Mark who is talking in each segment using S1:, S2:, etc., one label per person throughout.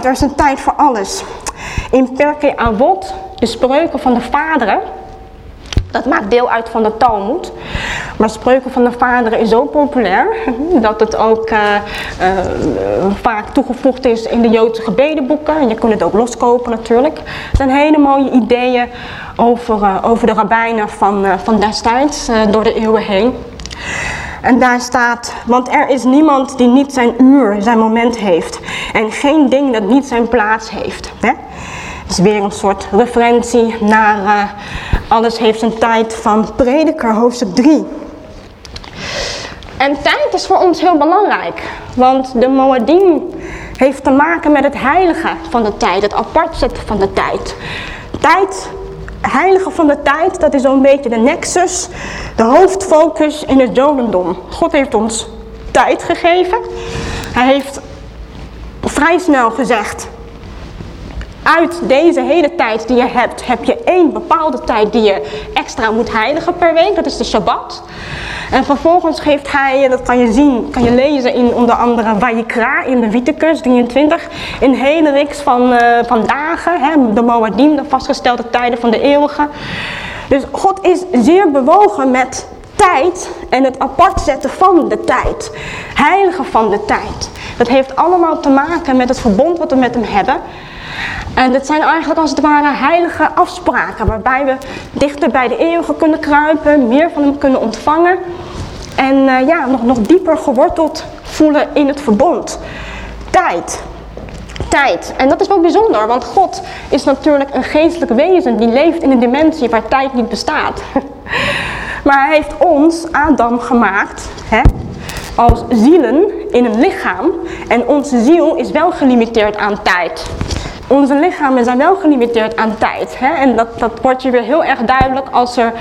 S1: er is een tijd voor alles. In Perke Avot, de spreuken van de vaderen, dat maakt deel uit van de Talmud. Maar spreuken van de vaderen is zo populair dat het ook uh, uh, vaak toegevoegd is in de Joodse gebedenboeken. En je kunt het ook loskopen natuurlijk. Het zijn hele mooie ideeën over, uh, over de rabbijnen van, van destijds, door de eeuwen heen. En daar staat, want er is niemand die niet zijn uur, zijn moment heeft. En geen ding dat niet zijn plaats heeft. Hè? is weer een soort referentie naar uh, alles heeft zijn tijd van prediker hoofdstuk 3. En tijd is voor ons heel belangrijk, want de Moadim heeft te maken met het heilige van de tijd, het apart zetten van de tijd. Tijd, heilige van de tijd, dat is zo'n beetje de nexus, de hoofdfocus in het Jodendom. God heeft ons tijd gegeven. Hij heeft vrij snel gezegd, uit deze hele tijd die je hebt, heb je één bepaalde tijd die je extra moet heiligen per week. Dat is de Shabbat. En vervolgens geeft hij, dat kan je zien, kan je lezen in onder andere Vayikra in Leviticus 23. Een hele reeks van, uh, van dagen, hè, de Moadim, de vastgestelde tijden van de eeuwige. Dus God is zeer bewogen met tijd en het apart zetten van de tijd. Heiligen van de tijd. Dat heeft allemaal te maken met het verbond wat we met hem hebben. En dit zijn eigenlijk als het ware heilige afspraken waarbij we dichter bij de eeuwige kunnen kruipen, meer van hem kunnen ontvangen en uh, ja, nog, nog dieper geworteld voelen in het verbond. Tijd. Tijd. En dat is wel bijzonder, want God is natuurlijk een geestelijk wezen die leeft in een dimensie waar tijd niet bestaat. maar hij heeft ons, Adam, gemaakt hè, als zielen in een lichaam en onze ziel is wel gelimiteerd aan tijd onze lichamen zijn wel gelimiteerd aan tijd. Hè? En dat, dat wordt je weer heel erg duidelijk als er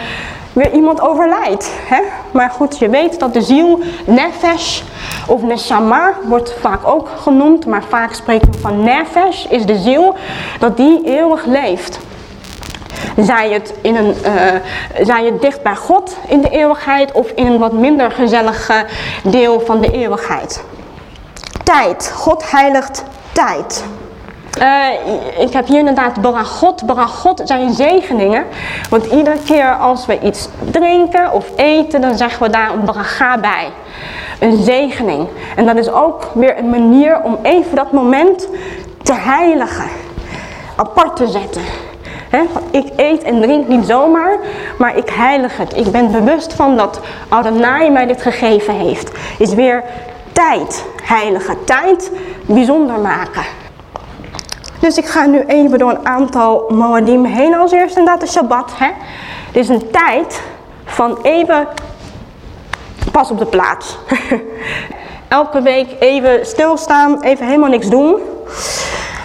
S1: weer iemand overlijdt. Hè? Maar goed, je weet dat de ziel, nefesh of neshama, wordt vaak ook genoemd. Maar vaak spreken we van nefesh, is de ziel, dat die eeuwig leeft. Zij het, in een, uh, zij het dicht bij God in de eeuwigheid of in een wat minder gezellig deel van de eeuwigheid. Tijd. God heiligt tijd. Uh, ik heb hier inderdaad baragot. Baragot zijn zegeningen. Want iedere keer als we iets drinken of eten, dan zeggen we daar een baraga bij. Een zegening. En dat is ook weer een manier om even dat moment te heiligen. Apart te zetten. Ik eet en drink niet zomaar, maar ik heilig het. Ik ben bewust van dat Adonai mij dit gegeven heeft. Is weer tijd heilige tijd bijzonder maken. Dus ik ga nu even door een aantal Moadim heen. Als eerst inderdaad de Shabbat. Hè? Is een tijd van even pas op de plaats. Elke week even stilstaan, even helemaal niks doen.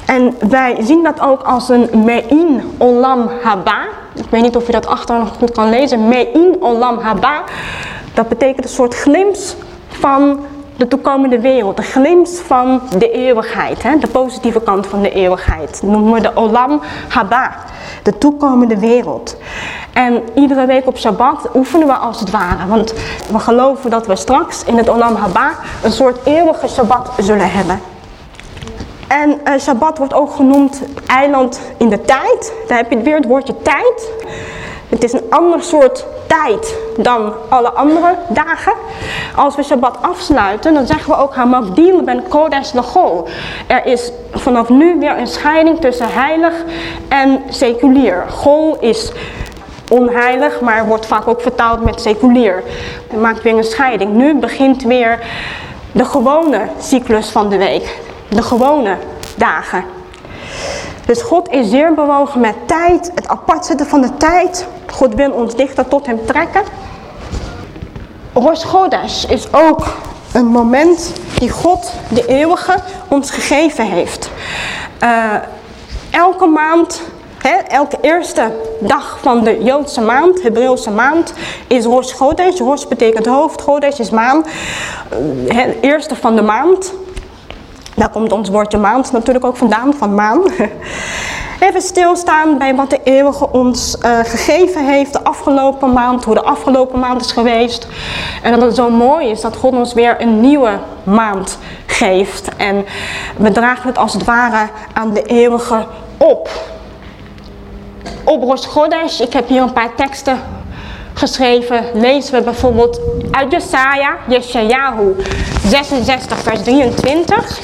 S1: En wij zien dat ook als een Mein Olam Haba. Ik weet niet of je dat achter nog goed kan lezen. Mein Olam Haba. Dat betekent een soort glimps van de toekomende wereld, de glimp van de eeuwigheid, hè? de positieve kant van de eeuwigheid. Dat noemen we de Olam Haba, de toekomende wereld. En iedere week op Shabbat oefenen we als het ware, want we geloven dat we straks in het Olam Haba een soort eeuwige Shabbat zullen hebben. En uh, Shabbat wordt ook genoemd eiland in de tijd. Daar heb je weer het woordje tijd. Het is een ander soort tijd dan alle andere dagen. Als we Shabbat afsluiten, dan zeggen we ook Hamavdil ben Kodesh Lachol. Er is vanaf nu weer een scheiding tussen heilig en seculier. Gol is onheilig, maar wordt vaak ook vertaald met seculier. Dat maakt weer een scheiding. Nu begint weer de gewone cyclus van de week. De gewone dagen. Dus God is zeer bewogen met tijd, het apart zetten van de tijd. God wil ons dichter tot hem trekken. Rosh Chodesh is ook een moment die God, de eeuwige, ons gegeven heeft. Uh, elke maand, hè, elke eerste dag van de Joodse maand, Hebreeuwse maand, is Rosh Chodesh. Rosh betekent hoofd, Chodesh is maan. Uh, het eerste van de maand. Daar komt ons woordje maand natuurlijk ook vandaan, van maan. Even stilstaan bij wat de eeuwige ons uh, gegeven heeft de afgelopen maand, hoe de afgelopen maand is geweest. En dat het zo mooi is dat God ons weer een nieuwe maand geeft. En we dragen het als het ware aan de eeuwige op. Op Chodesh, ik heb hier een paar teksten geschreven, lezen we bijvoorbeeld uit Jesaja, Yeshayahu 66 vers 23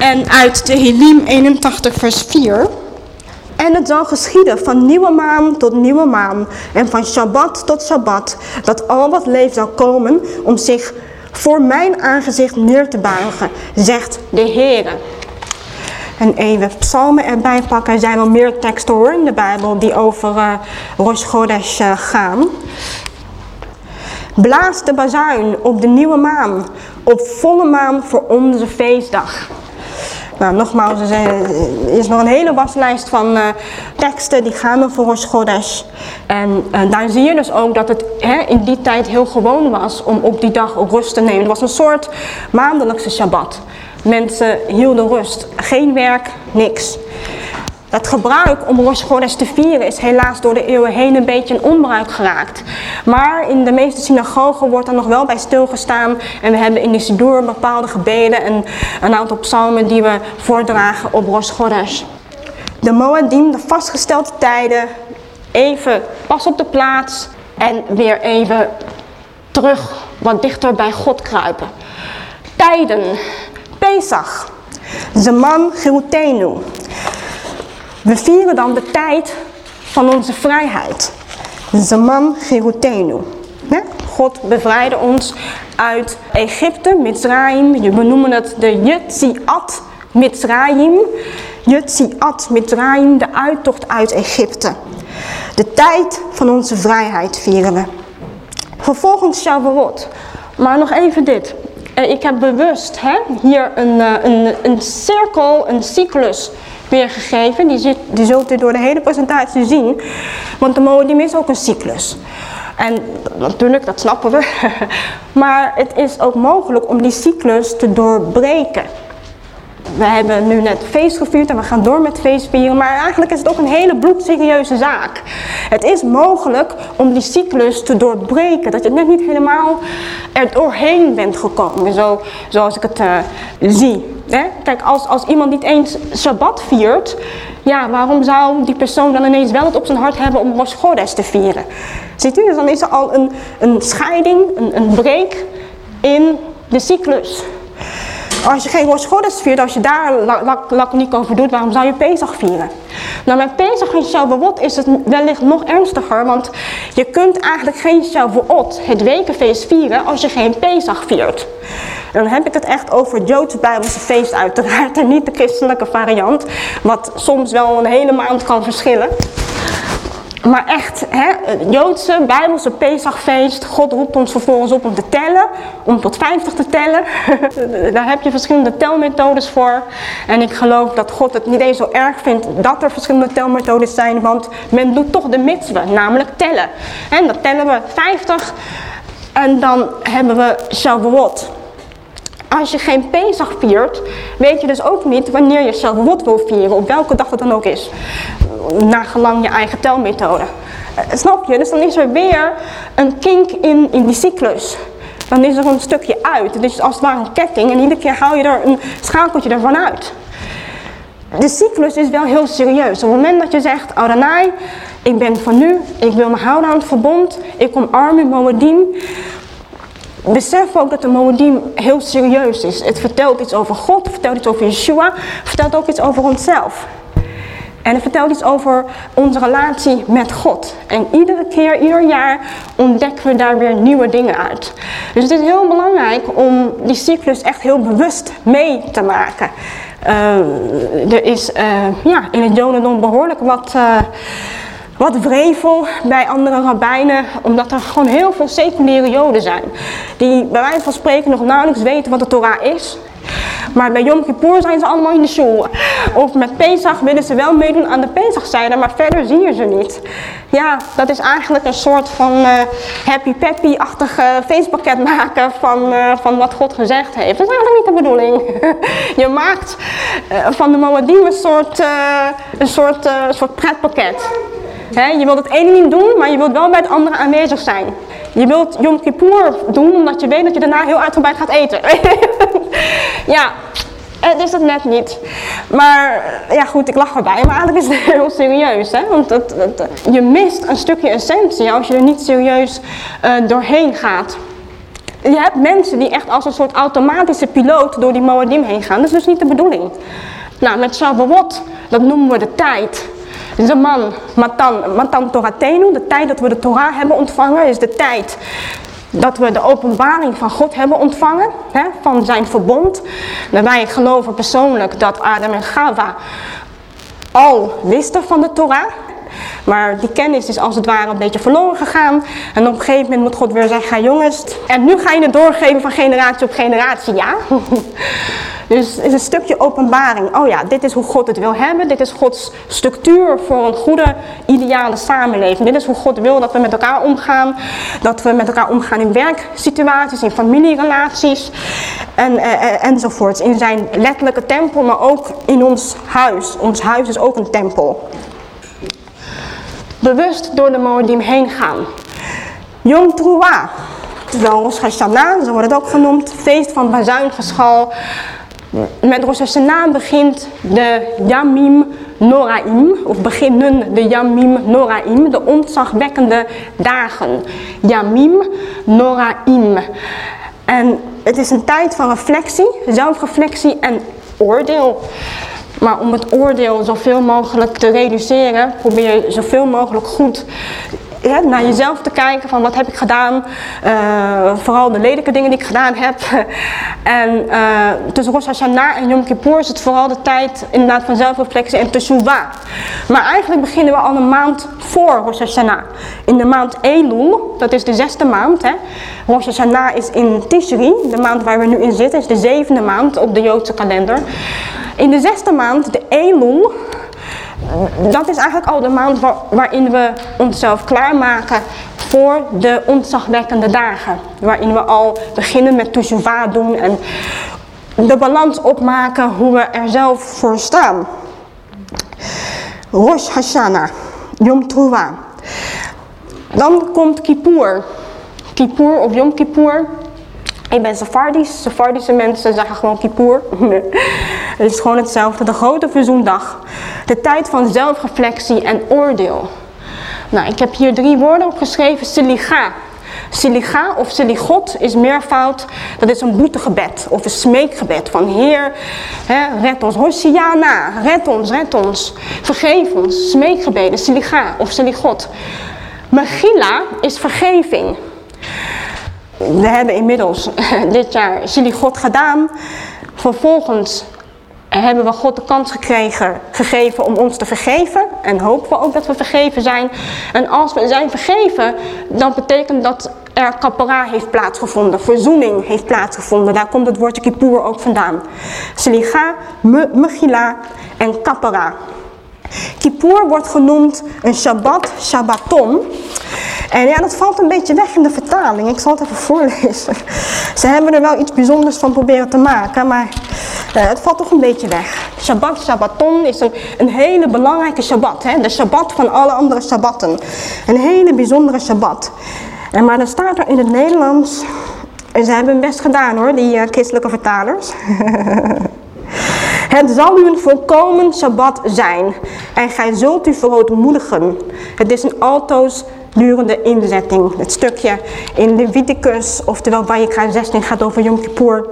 S1: en uit de Tehillim 81 vers 4. En het zal geschieden van nieuwe maan tot nieuwe maan en van Shabbat tot Shabbat, dat al wat leeft zal komen om zich voor mijn aangezicht neer te buigen, zegt de Heer. En even psalmen erbij pakken. Er zijn wel meer teksten hoor in de Bijbel die over uh, Rosh Chodesh uh, gaan. Blaas de bazuin op de nieuwe maan, op volle maan voor onze feestdag. Nou, nogmaals, er is nog een hele waslijst van teksten die gaan over Rosh Chodesh. En daar zie je dus ook dat het hè, in die tijd heel gewoon was om op die dag rust te nemen. Het was een soort maandelijkse Shabbat. Mensen hielden rust. Geen werk, niks. Dat gebruik om Rosh te vieren is helaas door de eeuwen heen een beetje in onbruik geraakt. Maar in de meeste synagogen wordt er nog wel bij stilgestaan. En we hebben in de Sidur bepaalde gebeden en een aantal psalmen die we voordragen op Rosh Chodesh. De Moadim, de vastgestelde tijden, even pas op de plaats en weer even terug wat dichter bij God kruipen. Tijden, Pesach, Zeman Gerutenu. We vieren dan de tijd van onze vrijheid. Zeman Gerutenu. God bevrijdde ons uit Egypte, Mitzrayim. We benoemen het de Yetziat Mitzrayim. Yetziat Mitzrayim, de uittocht uit Egypte. De tijd van onze vrijheid vieren we. Vervolgens Shavuot. Maar nog even dit. Eh, ik heb bewust hè, hier een, eh, een, een cirkel, een cyclus weergegeven. Die, zit, die zult u door de hele presentatie zien. Want de modim is ook een cyclus. En natuurlijk, dat snappen we. maar het is ook mogelijk om die cyclus te doorbreken. We hebben nu net feest gevierd en we gaan door met feestvieren, maar eigenlijk is het ook een hele bloedserieuze zaak. Het is mogelijk om die cyclus te doorbreken, dat je net niet helemaal er doorheen bent gekomen, zo, zoals ik het uh, zie. Hè? Kijk, als, als iemand niet eens Sabbat viert, ja, waarom zou die persoon dan ineens wel het op zijn hart hebben om Rosh te vieren? Ziet u, dan is er al een, een scheiding, een, een breek in de cyclus. Als je geen Rosh viert, als je daar laconiek over doet, waarom zou je Pesach vieren? Nou, met Pesach en Shavuot is het wellicht nog ernstiger, want je kunt eigenlijk geen Shavuot, het wekenfeest, vieren als je geen Pesach viert. dan heb ik het echt over Joodse Bijbelse feest uiteraard en niet de christelijke variant, wat soms wel een hele maand kan verschillen. Maar echt, hè, Joodse, Bijbelse Pesachfeest. God roept ons vervolgens op om te tellen. Om tot 50 te tellen. Daar heb je verschillende telmethodes voor. En ik geloof dat God het niet eens zo erg vindt dat er verschillende telmethodes zijn. Want men doet toch de mitzwe, namelijk tellen. En dan tellen we 50. En dan hebben we Shavuot. Als je geen Pesach viert, weet je dus ook niet wanneer je Shavuot wil vieren. Op welke dag het dan ook is nagelang je eigen telmethode. Uh, snap je? Dus dan is er weer een kink in, in die cyclus. Dan is er een stukje uit. Het is als het ware een ketting en iedere keer haal je er een schakeltje ervan uit. De cyclus is wel heel serieus. Op het moment dat je zegt, Aranai, ik ben van nu, ik wil me houden aan het verbond, ik omarm u, Moedim. Besef ook dat de Moedim heel serieus is. Het vertelt iets over God, het vertelt iets over Yeshua, het vertelt ook iets over onszelf. En het vertelt iets over onze relatie met God. En iedere keer, ieder jaar ontdekken we daar weer nieuwe dingen uit. Dus het is heel belangrijk om die cyclus echt heel bewust mee te maken. Uh, er is uh, ja, in het Jodendom behoorlijk wat, uh, wat wrevel bij andere rabbijnen, omdat er gewoon heel veel seculiere Joden zijn. Die bij wijze van spreken nog nauwelijks weten wat de Torah is. Maar bij Yom Kippur zijn ze allemaal in de shul. Of met Pesach willen ze wel meedoen aan de Pesachzijde, maar verder zie je ze niet. Ja, dat is eigenlijk een soort van uh, happy peppy-achtige feestpakket maken van, uh, van wat God gezegd heeft. Dat is eigenlijk niet de bedoeling. je maakt uh, van de Moadim een soort, een soort, soort pretpakket. Je wilt het ene niet doen, maar je wilt wel bij het andere aanwezig zijn. Je wilt Yom Kippur doen omdat je weet dat je daarna heel uitgebreid gaat eten. ja, het is het net niet. Maar ja goed, ik lach erbij, maar eigenlijk is het heel serieus. Hè? Want het, je mist een stukje essentie als je er niet serieus uh, doorheen gaat. Je hebt mensen die echt als een soort automatische piloot door die Moadim heen gaan. Dat is dus niet de bedoeling. Nou, met Shavuot, dat noemen we de tijd. Dus man, Matan, Matan Toratenu, de tijd dat we de Torah hebben ontvangen, is de tijd dat we de openbaring van God hebben ontvangen, hè, van zijn verbond. En wij geloven persoonlijk dat Adam en Gava al wisten van de Torah. Maar die kennis is als het ware een beetje verloren gegaan. En op een gegeven moment moet God weer zeggen, jongens, en nu ga je het doorgeven van generatie op generatie, ja. Dus het is een stukje openbaring. Oh ja, dit is hoe God het wil hebben. Dit is Gods structuur voor een goede, ideale samenleving. Dit is hoe God wil dat we met elkaar omgaan. Dat we met elkaar omgaan in werksituaties, in familierelaties en, eh, enzovoorts. In zijn letterlijke tempel, maar ook in ons huis. Ons huis is ook een tempel. Bewust door de Moedim heen gaan. Yom Teruah. Terwijl Rosh Hashanah, zo wordt het ook genoemd, feest van bazuingeschal, met Rosh Hashanah begint de Yamim Noraim, of beginnen de Yamim Noraim, de ontzagwekkende dagen. Yamim Noraim. En het is een tijd van reflectie, zelfreflectie en oordeel. Maar om het oordeel zoveel mogelijk te reduceren, probeer je zoveel mogelijk goed naar jezelf te kijken van wat heb ik gedaan. Uh, vooral de lelijke dingen die ik gedaan heb. en uh, tussen Rosh Hashanah en Yom Kippur is het vooral de tijd inderdaad van zelfreflectie en teshuvah. Maar eigenlijk beginnen we al een maand voor Rosh Hashanah. In de maand Elul, dat is de zesde maand. Hè. Rosh Hashanah is in Tishri, de maand waar we nu in zitten, is de zevende maand op de Joodse kalender. In de zesde maand, de Elul, dat is eigenlijk al de maand waarin we onszelf klaarmaken voor de ontzagwekkende dagen. Waarin we al beginnen met teshuvah doen en de balans opmaken hoe we er zelf voor staan. Rosh Hashanah, Yom Teruah. Dan komt Kippur. Kippur of Yom Kippur. Ik ben Sephardisch. Sephardische mensen zeggen gewoon Kippur. het is gewoon hetzelfde. De grote verzoendag. De tijd van zelfreflectie en oordeel. Nou, ik heb hier drie woorden opgeschreven. Siliga. Siliga of siligot is meervoud. Dat is een boetegebed of een smeekgebed van Heer, hè, red ons. Hosiana, red ons, red ons. Vergeef ons. Smeekgebeden, siliga of siligot. Megila is vergeving. We hebben inmiddels dit jaar siligot gedaan. Vervolgens hebben we God de kans gekregen, gegeven om ons te vergeven. En hopen we ook dat we vergeven zijn. En als we zijn vergeven, dan betekent dat er kapara heeft plaatsgevonden. Verzoening heeft plaatsgevonden. Daar komt het woordje kippur ook vandaan. Seliga, megila en kapara. Kippur wordt genoemd een Shabbat, Shabbaton. En ja, dat valt een beetje weg in de vertaling. Ik zal het even voorlezen. Ze hebben er wel iets bijzonders van proberen te maken, maar uh, het valt toch een beetje weg. Shabbat, Shabbaton is een, een hele belangrijke Shabbat. Hè? De Shabbat van alle andere Shabbatten. Een hele bijzondere Shabbat. En maar dan staat er in het Nederlands... En ze hebben hun best gedaan hoor, die uh, christelijke vertalers. Het zal u een volkomen Sabbat zijn en gij zult u verootmoedigen. Het is een altoos durende inzetting. Het stukje in Leviticus, oftewel Vayikra 16 gaat over Yom Kippur.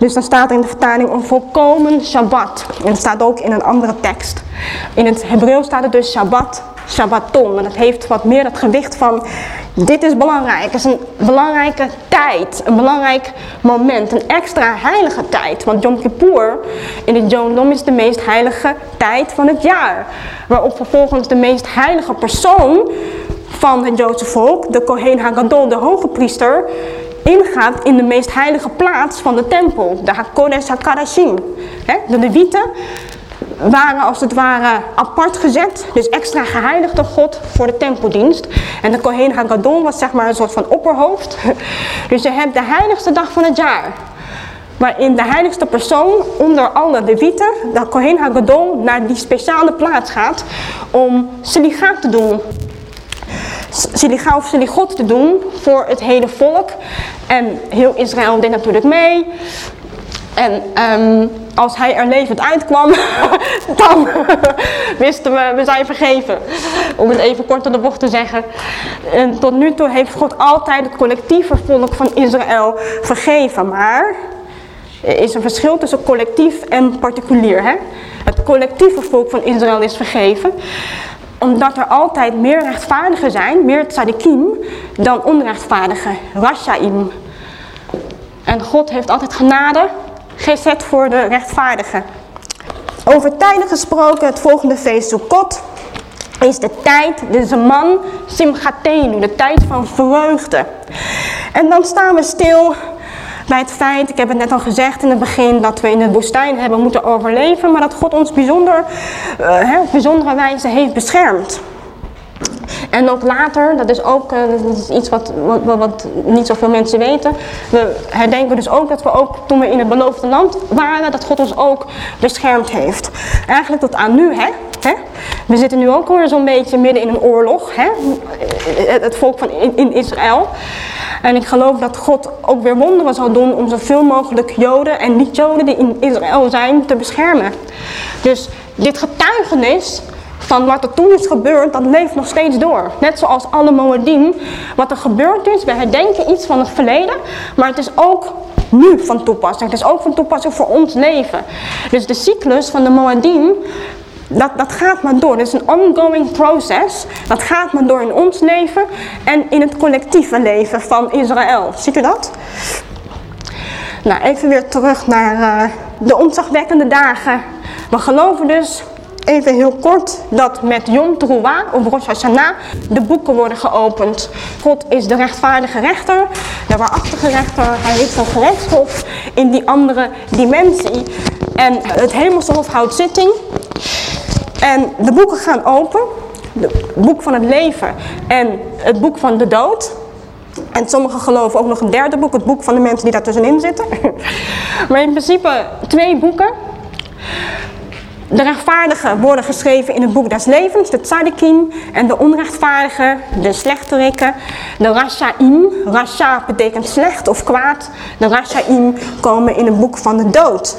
S1: Dus dan staat er in de vertaling een volkomen Shabbat. En dat staat ook in een andere tekst. In het Hebreeuws staat het dus Shabbat, Shabbaton. En dat heeft wat meer het gewicht van, dit is belangrijk. Het is een belangrijke tijd, een belangrijk moment, een extra heilige tijd. Want Yom Kippur in het Jodendom is de meest heilige tijd van het jaar. Waarop vervolgens de meest heilige persoon van het Joodse volk, de Kohen Hagadol, de hoge priester, ingaat in de meest heilige plaats van de tempel, de HaKodesh HaKadashim. De Levieten waren als het ware apart gezet, dus extra geheiligd door God voor de tempeldienst. En de Kohen HaGadol was zeg maar een soort van opperhoofd. Dus je hebt de heiligste dag van het jaar. Waarin de heiligste persoon onder alle levieten, de Kohen HaGadol, naar die speciale plaats gaat om seligaat te doen. Siligaal of God te doen voor het hele volk. En heel Israël deed natuurlijk mee. En ehm, als hij er levend uitkwam, dan wisten we, we zijn vergeven. Om het even kort op de bocht te zeggen. En tot nu toe heeft God altijd het collectieve volk van Israël vergeven. Maar er is een verschil tussen collectief en particulier. Hè? Het collectieve volk van Israël is vergeven omdat er altijd meer rechtvaardigen zijn, meer tzadikim, dan onrechtvaardigen, rashaim. En God heeft altijd genade gezet voor de rechtvaardigen. Over tijden gesproken, het volgende feest Sukkot is de tijd, de Zaman Simchatenu, de tijd van vreugde. En dan staan we stil bij het feit, ik heb het net al gezegd in het begin, dat we in de woestijn hebben moeten overleven, maar dat God ons bijzonder, uh, op bijzondere wijze heeft beschermd. En ook later, dat is ook uh, dat is iets wat, wat, wat, niet zoveel mensen weten. We herdenken dus ook dat we ook toen we in het beloofde land waren, dat God ons ook beschermd heeft. Eigenlijk tot aan nu, hè. We zitten nu ook weer zo'n beetje midden in een oorlog, hè. Het, volk van in Israël. En ik geloof dat God ook weer wonderen zal doen om zoveel mogelijk Joden en niet-Joden die in Israël zijn te beschermen. Dus dit getuigenis van wat er toen is gebeurd, dat leeft nog steeds door. Net zoals alle Moedim, wat er gebeurd is, we herdenken iets van het verleden, maar het is ook nu van toepassing. Het is ook van toepassing voor ons leven. Dus de cyclus van de Moedim, dat, dat gaat maar door. Het is een ongoing proces. Dat gaat maar door in ons leven en in het collectieve leven van Israël. Ziet u dat? Nou, even weer terug naar uh, de ontzagwekkende dagen. We geloven dus even heel kort dat met Yom Teruah of Rosh Hashanah de boeken worden geopend. God is de rechtvaardige rechter, de waarachtige rechter. Hij heeft een gerechtshof in die andere dimensie. En het hemelse hof houdt zitting. En de boeken gaan open. Het boek van het leven en het boek van de dood. En sommigen geloven ook nog een derde boek, het boek van de mensen die daartussenin zitten. maar in principe twee boeken. De rechtvaardigen worden geschreven in het boek des levens, de tzadikim. En de onrechtvaardigen, de slechterikken, de rashaim. Rasha betekent slecht of kwaad. De rashaim komen in het boek van de dood.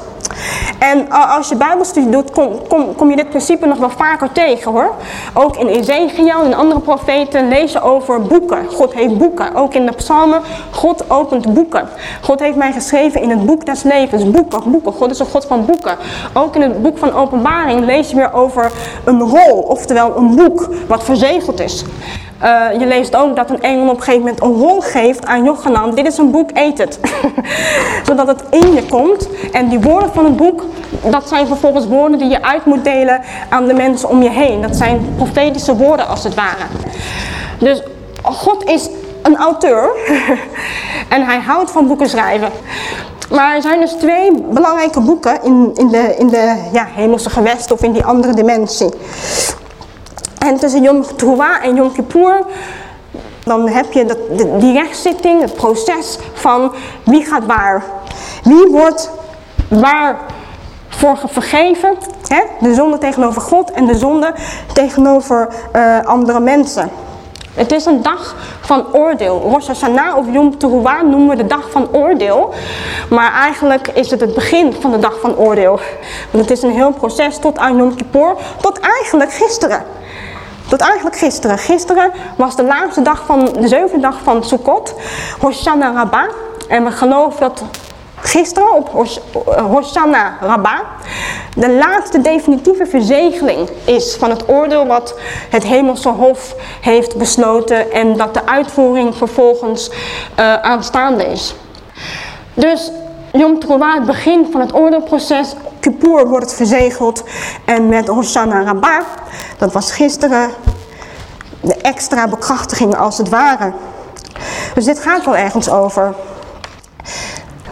S1: En als je bijbelstudie doet, kom, kom, kom, je dit principe nog wel vaker tegen hoor. Ook in Ezekiel en andere profeten lees je over boeken. God heeft boeken. Ook in de psalmen, God opent boeken. God heeft mij geschreven in het boek des levens. Boeken, boeken. God is een God van boeken. Ook in het boek van openbaring lees je weer over een rol. Oftewel een boek wat verzegeld is. Uh, je leest ook dat een engel op een gegeven moment een rol geeft aan Jochanan. Dit is een boek, eet het. Zodat het in je komt. En die woorden van het boek, dat zijn vervolgens woorden die je uit moet delen aan de mensen om je heen. Dat zijn profetische woorden als het ware. Dus God is een auteur. en hij houdt van boeken schrijven. Maar er zijn dus twee belangrijke boeken in, in de, in de ja, hemelse gewest of in die andere dimensie. En tussen Yom Teruah en Yom Kippur, dan heb je dat, die rechtszitting, het proces van wie gaat waar. Wie wordt waar voor vergeven, hè? de zonde tegenover God en de zonde tegenover uh, andere mensen. Het is een dag van oordeel. Rosh Hashanah of Yom Teruah noemen we de dag van oordeel. Maar eigenlijk is het het begin van de dag van oordeel. Want het is een heel proces tot aan Yom Kippur, tot eigenlijk gisteren. Tot eigenlijk gisteren. Gisteren was de laatste dag van de zevende dag van Sukkot, Hoshana Rabbah. En we geloven dat gisteren op Hoshana Rabbah de laatste definitieve verzegeling is van het oordeel wat het hemelse hof heeft besloten en dat de uitvoering vervolgens uh, aanstaande is. Dus Yom Teruah, het begin van het oordeelproces, Kippur wordt verzegeld en met Hoshana Rabbah, dat was gisteren, de extra bekrachtiging als het ware. Dus dit gaat wel ergens over.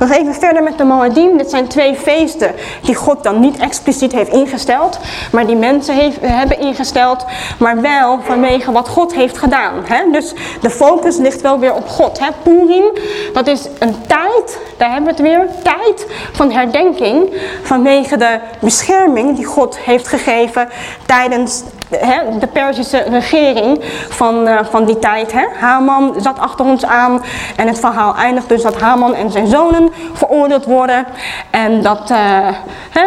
S1: Nog even verder met de Moadim. Dit zijn twee feesten die God dan niet expliciet heeft ingesteld. Maar die mensen hebben ingesteld. Maar wel vanwege wat God heeft gedaan. Hè? Dus de focus ligt wel weer op God. Hè? Purim, dat is een tijd, daar hebben we het weer. Tijd van herdenking vanwege de bescherming die God heeft gegeven tijdens hè, de Perzische regering van, uh, van die tijd. Hè. Haman zat achter ons aan en het verhaal eindigt dus dat Haman en zijn zonen veroordeeld worden. En dat, uh, hè,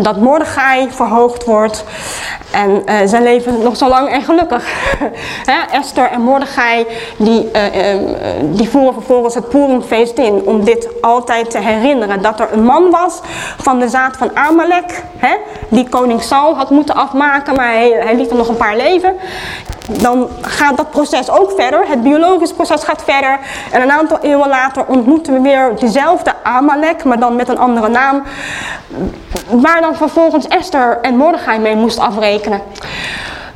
S1: dat, Mordechai verhoogd wordt. En uh, zij leven nog zo lang en gelukkig. Esther en Mordechai die, die voeren vervolgens het Purimfeest in om dit altijd te herinneren. Dat er een man was van de zaad van Amalek, hè, die koning Saul had moeten afmaken, maar hij, hij er nog een paar leven. Dan gaat dat proces ook verder, het biologisch proces gaat verder. En een aantal eeuwen later ontmoeten we weer dezelfde Amalek, maar dan met een andere naam. Waar dan vervolgens Esther en Mordechai mee moest afrekenen.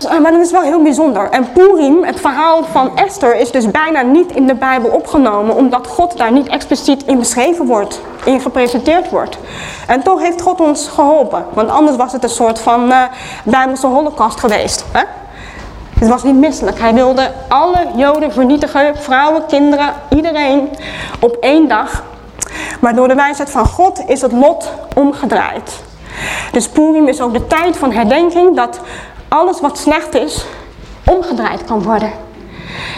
S1: Eh, maar dat is wel heel bijzonder. En Purim, het verhaal van Esther, is dus bijna niet in de Bijbel opgenomen, omdat God daar niet expliciet in beschreven wordt, in gepresenteerd wordt. En toch heeft God ons geholpen, want anders was het een soort van uh, Bijbelse holocaust geweest. Hè? Het was niet misselijk. Hij wilde alle Joden vernietigen, vrouwen, kinderen, iedereen, op één dag. Maar door de wijsheid van God is het lot omgedraaid. Dus Purim is ook de tijd van herdenking dat alles wat slecht is, omgedraaid kan worden.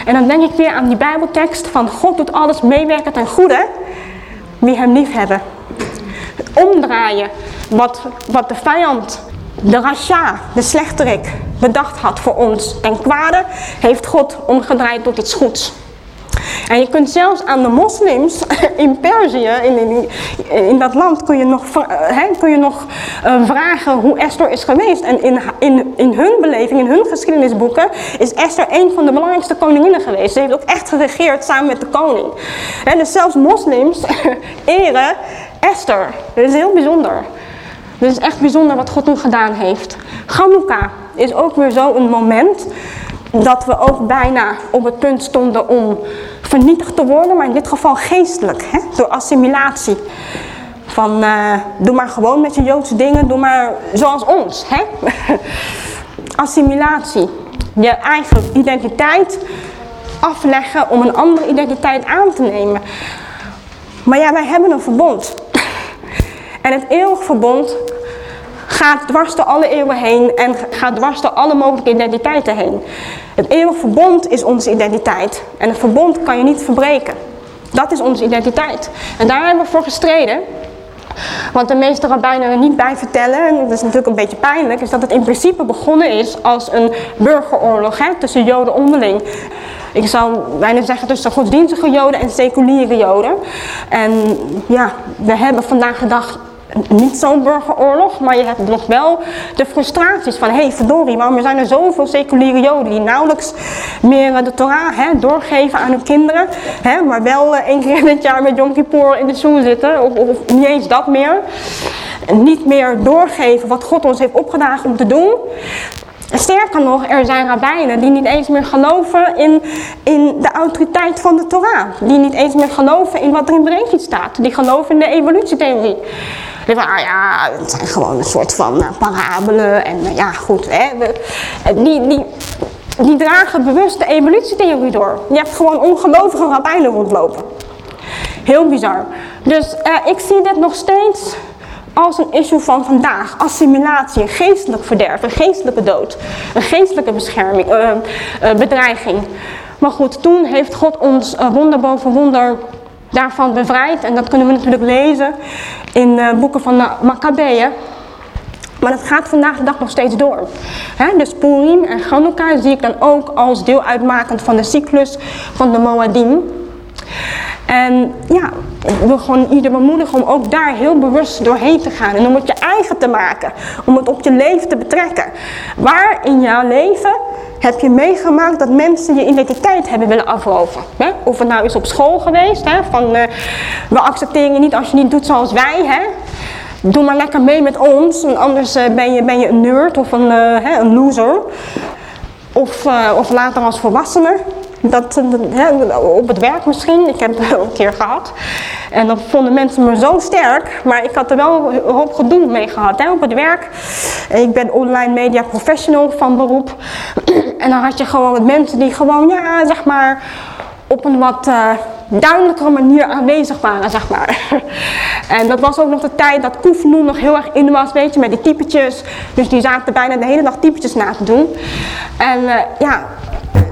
S1: En dan denk ik weer aan die Bijbeltekst van God doet alles meewerken ten goede, wie hem lief hebben. Omdraaien wat, wat de vijand, de rasha, de slechterik, bedacht had voor ons ten kwade, heeft God omgedraaid tot iets goeds. En je kunt zelfs aan de moslims in Perzië, in, in, dat land, kun je nog, he, kun je nog uh, vragen hoe Esther is geweest. En in, in, in hun beleving, in hun geschiedenisboeken, is Esther een van de belangrijkste koninginnen geweest. Ze heeft ook echt geregeerd samen met de koning. He, dus zelfs moslims eren Esther. Dat is heel bijzonder. Het is echt bijzonder wat God toen gedaan heeft. Chanukka is ook weer zo'n moment dat we ook bijna op het punt stonden om vernietigd te worden, maar in dit geval geestelijk, hè? door assimilatie. Van uh, doe maar gewoon met je Joodse dingen, doe maar zoals ons. Hè? assimilatie. Je eigen identiteit afleggen om een andere identiteit aan te nemen. Maar ja, wij hebben een verbond. En het eeuwig verbond gaat dwars door alle eeuwen heen en gaat dwars door alle mogelijke identiteiten heen. Het eeuwig verbond is onze identiteit. En het verbond kan je niet verbreken. Dat is onze identiteit. En daar hebben we voor gestreden. Want de meeste rabbijnen er niet bij vertellen, en dat is natuurlijk een beetje pijnlijk, is dat het in principe begonnen is als een burgeroorlog tussen joden onderling. Ik zou bijna zeggen tussen godsdienstige joden en seculiere joden. En ja, we hebben vandaag gedacht niet zo'n burgeroorlog, maar je hebt nog wel de frustraties van, hé hey, verdorie, waarom zijn er zoveel seculiere joden die nauwelijks meer de Torah hè, doorgeven aan hun kinderen, hè, maar wel uh, één keer in het jaar met Yom Kippur in de stoel zitten, of, of, niet eens dat meer. niet meer doorgeven wat God ons heeft opgedragen om te doen. Sterker nog, er zijn rabbijnen die niet eens meer geloven in, in de autoriteit van de Torah. Die niet eens meer geloven in wat er in Bereshit staat. Die geloven in de evolutietheorie. Die van, ah ja, het zijn gewoon een soort van uh, parabelen. En uh, ja, goed, hè. die, die, die dragen bewust de evolutietheorie door. Je hebt gewoon ongelovige rabbijnen rondlopen. Heel bizar. Dus ik zie dit nog steeds als een issue van vandaag. Assimilatie, geestelijk verderf, een geestelijke dood. Een geestelijke bescherming, uh, uh, bedreiging. Maar goed, toen heeft God ons uh, wonder boven wonder daarvan bevrijd. En dat kunnen we natuurlijk lezen in de boeken van de Maccabeeën. Maar dat gaat vandaag de dag nog steeds door. Dus Purim en Chanukka zie ik dan ook als deel uitmakend van de cyclus van de Moadim. En ja, ik wil gewoon ieder bemoedigen om ook daar heel bewust doorheen te gaan. En om het je eigen te maken. Om het op je leven te betrekken. Waar in jouw leven heb je meegemaakt dat mensen je identiteit hebben willen afroven. Hè? Of het nou is op school geweest, hè? van uh, we accepteren je niet als je niet doet zoals wij. Hè? Doe maar lekker mee met ons, anders uh, ben, je, ben je een nerd of een, uh, hè, een loser. Of, of later als volwassene. Dat, op het werk misschien, ik heb het een keer gehad. En dan vonden mensen me zo sterk, maar ik had er wel een hoop gedoe mee gehad hè, op het werk. Ik ben online media professional van beroep. En dan had je gewoon mensen die gewoon, ja, zeg maar, op een wat uh, duidelijkere manier aanwezig waren, zeg maar. En dat was ook nog de tijd dat Koefnoen nog heel erg in was, weet je, met die typetjes. Dus die zaten bijna de hele dag typetjes na te doen. En uh, ja,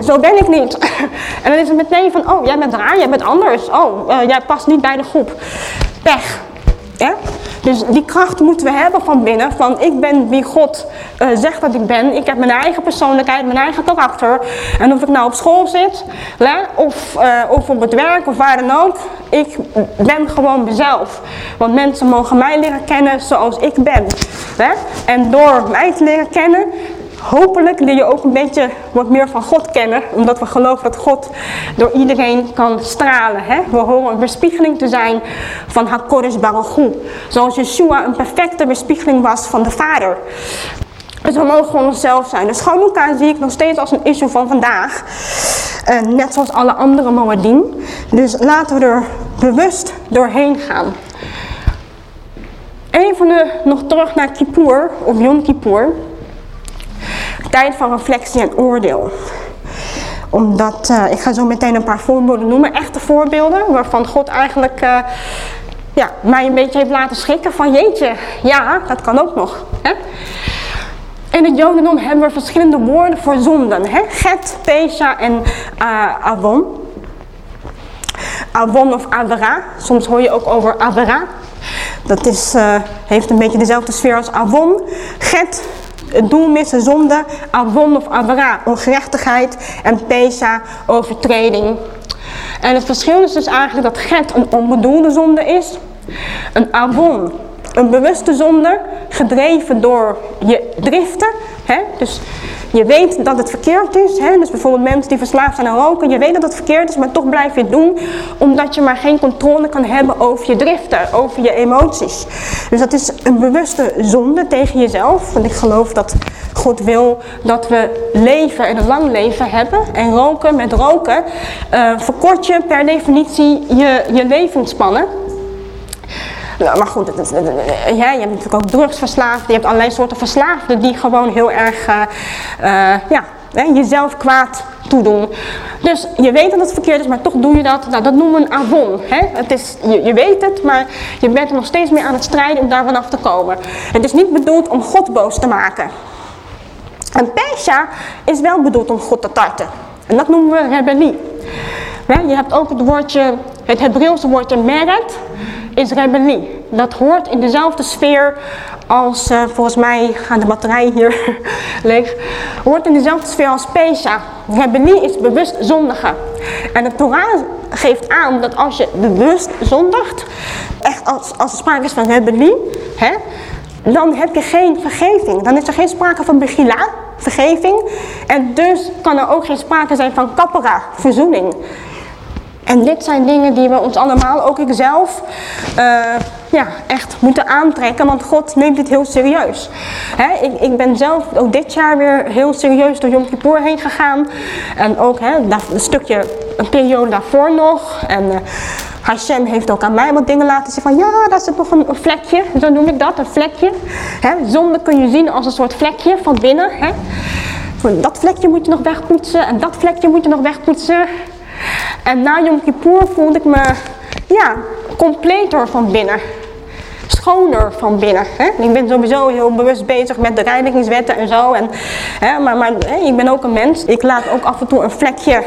S1: zo ben ik niet. En dan is het meteen van, oh, jij bent raar, jij bent anders. Oh, uh, jij past niet bij de groep. Pech. Ja? Dus die kracht moeten we hebben van binnen, van ik ben wie God uh, zegt dat ik ben. Ik heb mijn eigen persoonlijkheid, mijn eigen karakter. En of ik nou op school zit, hè, of, uh, of op het werk, of waar dan ook. Ik ben gewoon mezelf. Want mensen mogen mij leren kennen zoals ik ben. Hè? En door mij te leren kennen, hopelijk leer je ook een beetje wat meer van God kennen. Omdat we geloven dat God door iedereen kan stralen. Hè? We horen een weerspiegeling te zijn van HaKodesh Baruch Hu. Zoals Yeshua een perfecte weerspiegeling was van de Vader. Dus we mogen gewoon onszelf zijn. Dus Chanukka zie ik nog steeds als een issue van vandaag. Uh, net zoals alle andere Moedim. Dus laten we er bewust doorheen gaan. Even de, nog terug naar Kippur, of Yom Kippur. Tijd van reflectie en oordeel omdat, uh, ik ga zo meteen een paar voorbeelden noemen, echte voorbeelden, waarvan God eigenlijk uh, ja, mij een beetje heeft laten schrikken van jeetje, ja, dat kan ook nog. Hè? In het Jodendom hebben we verschillende woorden voor zonden. Hè? Get, Pesha en uh, Avon. Avon of Avera. Soms hoor je ook over Avera. Dat is, heeft een beetje dezelfde sfeer als Avon. Get, doel missen, zonde. Avon of Avera, ongerechtigheid. En Pesha, overtreding. En het verschil is dus eigenlijk dat Get een onbedoelde zonde is. Een Avon een bewuste zonde, gedreven door je driften. Hè? Dus je weet dat het verkeerd is. Hè? Dus bijvoorbeeld mensen die verslaafd zijn aan roken. Je weet dat het verkeerd is, maar toch blijf je het doen. Omdat je maar geen controle kan hebben over je driften, over je emoties. Dus dat is een bewuste zonde tegen jezelf. Want ik geloof dat God wil dat we leven en een lang leven hebben. En roken met roken uh, verkort je per definitie je, je levensspannen. Nou, maar goed, je hebt natuurlijk ook drugsverslaafden. Je hebt allerlei soorten verslaafden die gewoon heel erg uh, uh, ja, hè, jezelf kwaad toedoen. Dus je weet dat het verkeerd is, maar toch doe je dat. Nou, dat noemen we een avon. Hè? Het is, je, weet het, maar je bent er nog steeds meer aan het strijden om daar vanaf te komen. Het is niet bedoeld om God boos te maken. En Pesha is wel bedoeld om God te tarten. En dat noemen we rebellie. Je hebt ook het woordje, het Hebreeuwse woordje meret is rebellie. Dat hoort in dezelfde sfeer als, uh, volgens mij gaan de batterijen hier leeg, hoort in dezelfde sfeer als Pesha. Rebellie is bewust zondigen. En de Torah geeft aan dat als je bewust zondigt, echt als, als er sprake is van rebellie, hè, dan heb je geen vergeving. Dan is er geen sprake van begila, vergeving. En dus kan er ook geen sprake zijn van kapara, verzoening. En dit zijn dingen die we ons allemaal, ook ikzelf, uh, ja, echt moeten aantrekken. Want God neemt dit heel serieus. Hè, ik, ik ben zelf ook dit jaar weer heel serieus door Yom Kippur heen gegaan. En ook hè, een stukje, een periode daarvoor nog. En uh, Hashem heeft ook aan mij wat dingen laten zien van ja, daar zit nog een, een vlekje. Zo noem ik dat, een vlekje. Hè, zonde kun je zien als een soort vlekje van binnen. Hè. Dat vlekje moet je nog wegpoetsen en dat vlekje moet je nog wegpoetsen. En na Yom Kippur voelde ik me ja, completer van binnen. Schoner van binnen. Hè? Ik ben sowieso heel bewust bezig met de reinigingswetten en zo. En, hè, maar maar hè, ik ben ook een mens. Ik laat ook af en toe een vlekje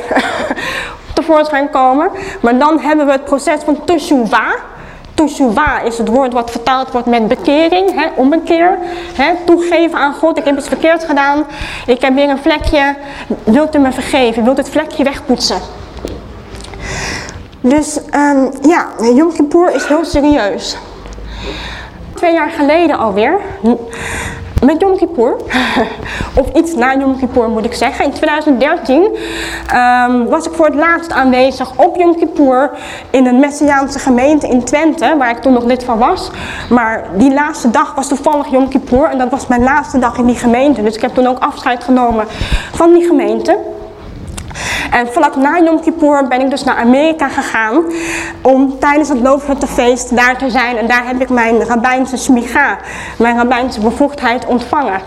S1: tevoorschijn komen. Maar dan hebben we het proces van Teshuvah. Teshuvah is het woord wat vertaald wordt met bekering, hè, ommekeer. Hè, toegeven aan God, ik heb iets verkeerd gedaan. Ik heb weer een vlekje, wilt u me vergeven? Wilt het vlekje wegpoetsen? Dus um, ja, Yom Kippur is heel serieus. Twee jaar geleden alweer, met Yom Kippur, of iets na Yom Kippur moet ik zeggen. In 2013 um, ehm, was ik voor het laatst aanwezig op Yom Kippur in een Messiaanse gemeente in Twente, waar ik toen nog lid van was. Maar die laatste dag was toevallig Yom Kippur en dat was mijn laatste dag in die gemeente. Dus ik heb toen ook afscheid genomen van die gemeente. En vlak na Yom Kippur ben ik dus naar Amerika gegaan om tijdens het Loofhuttenfeest daar te zijn. En daar heb ik mijn rabbijnse smiga, mijn rabbijnse bevoegdheid ontvangen.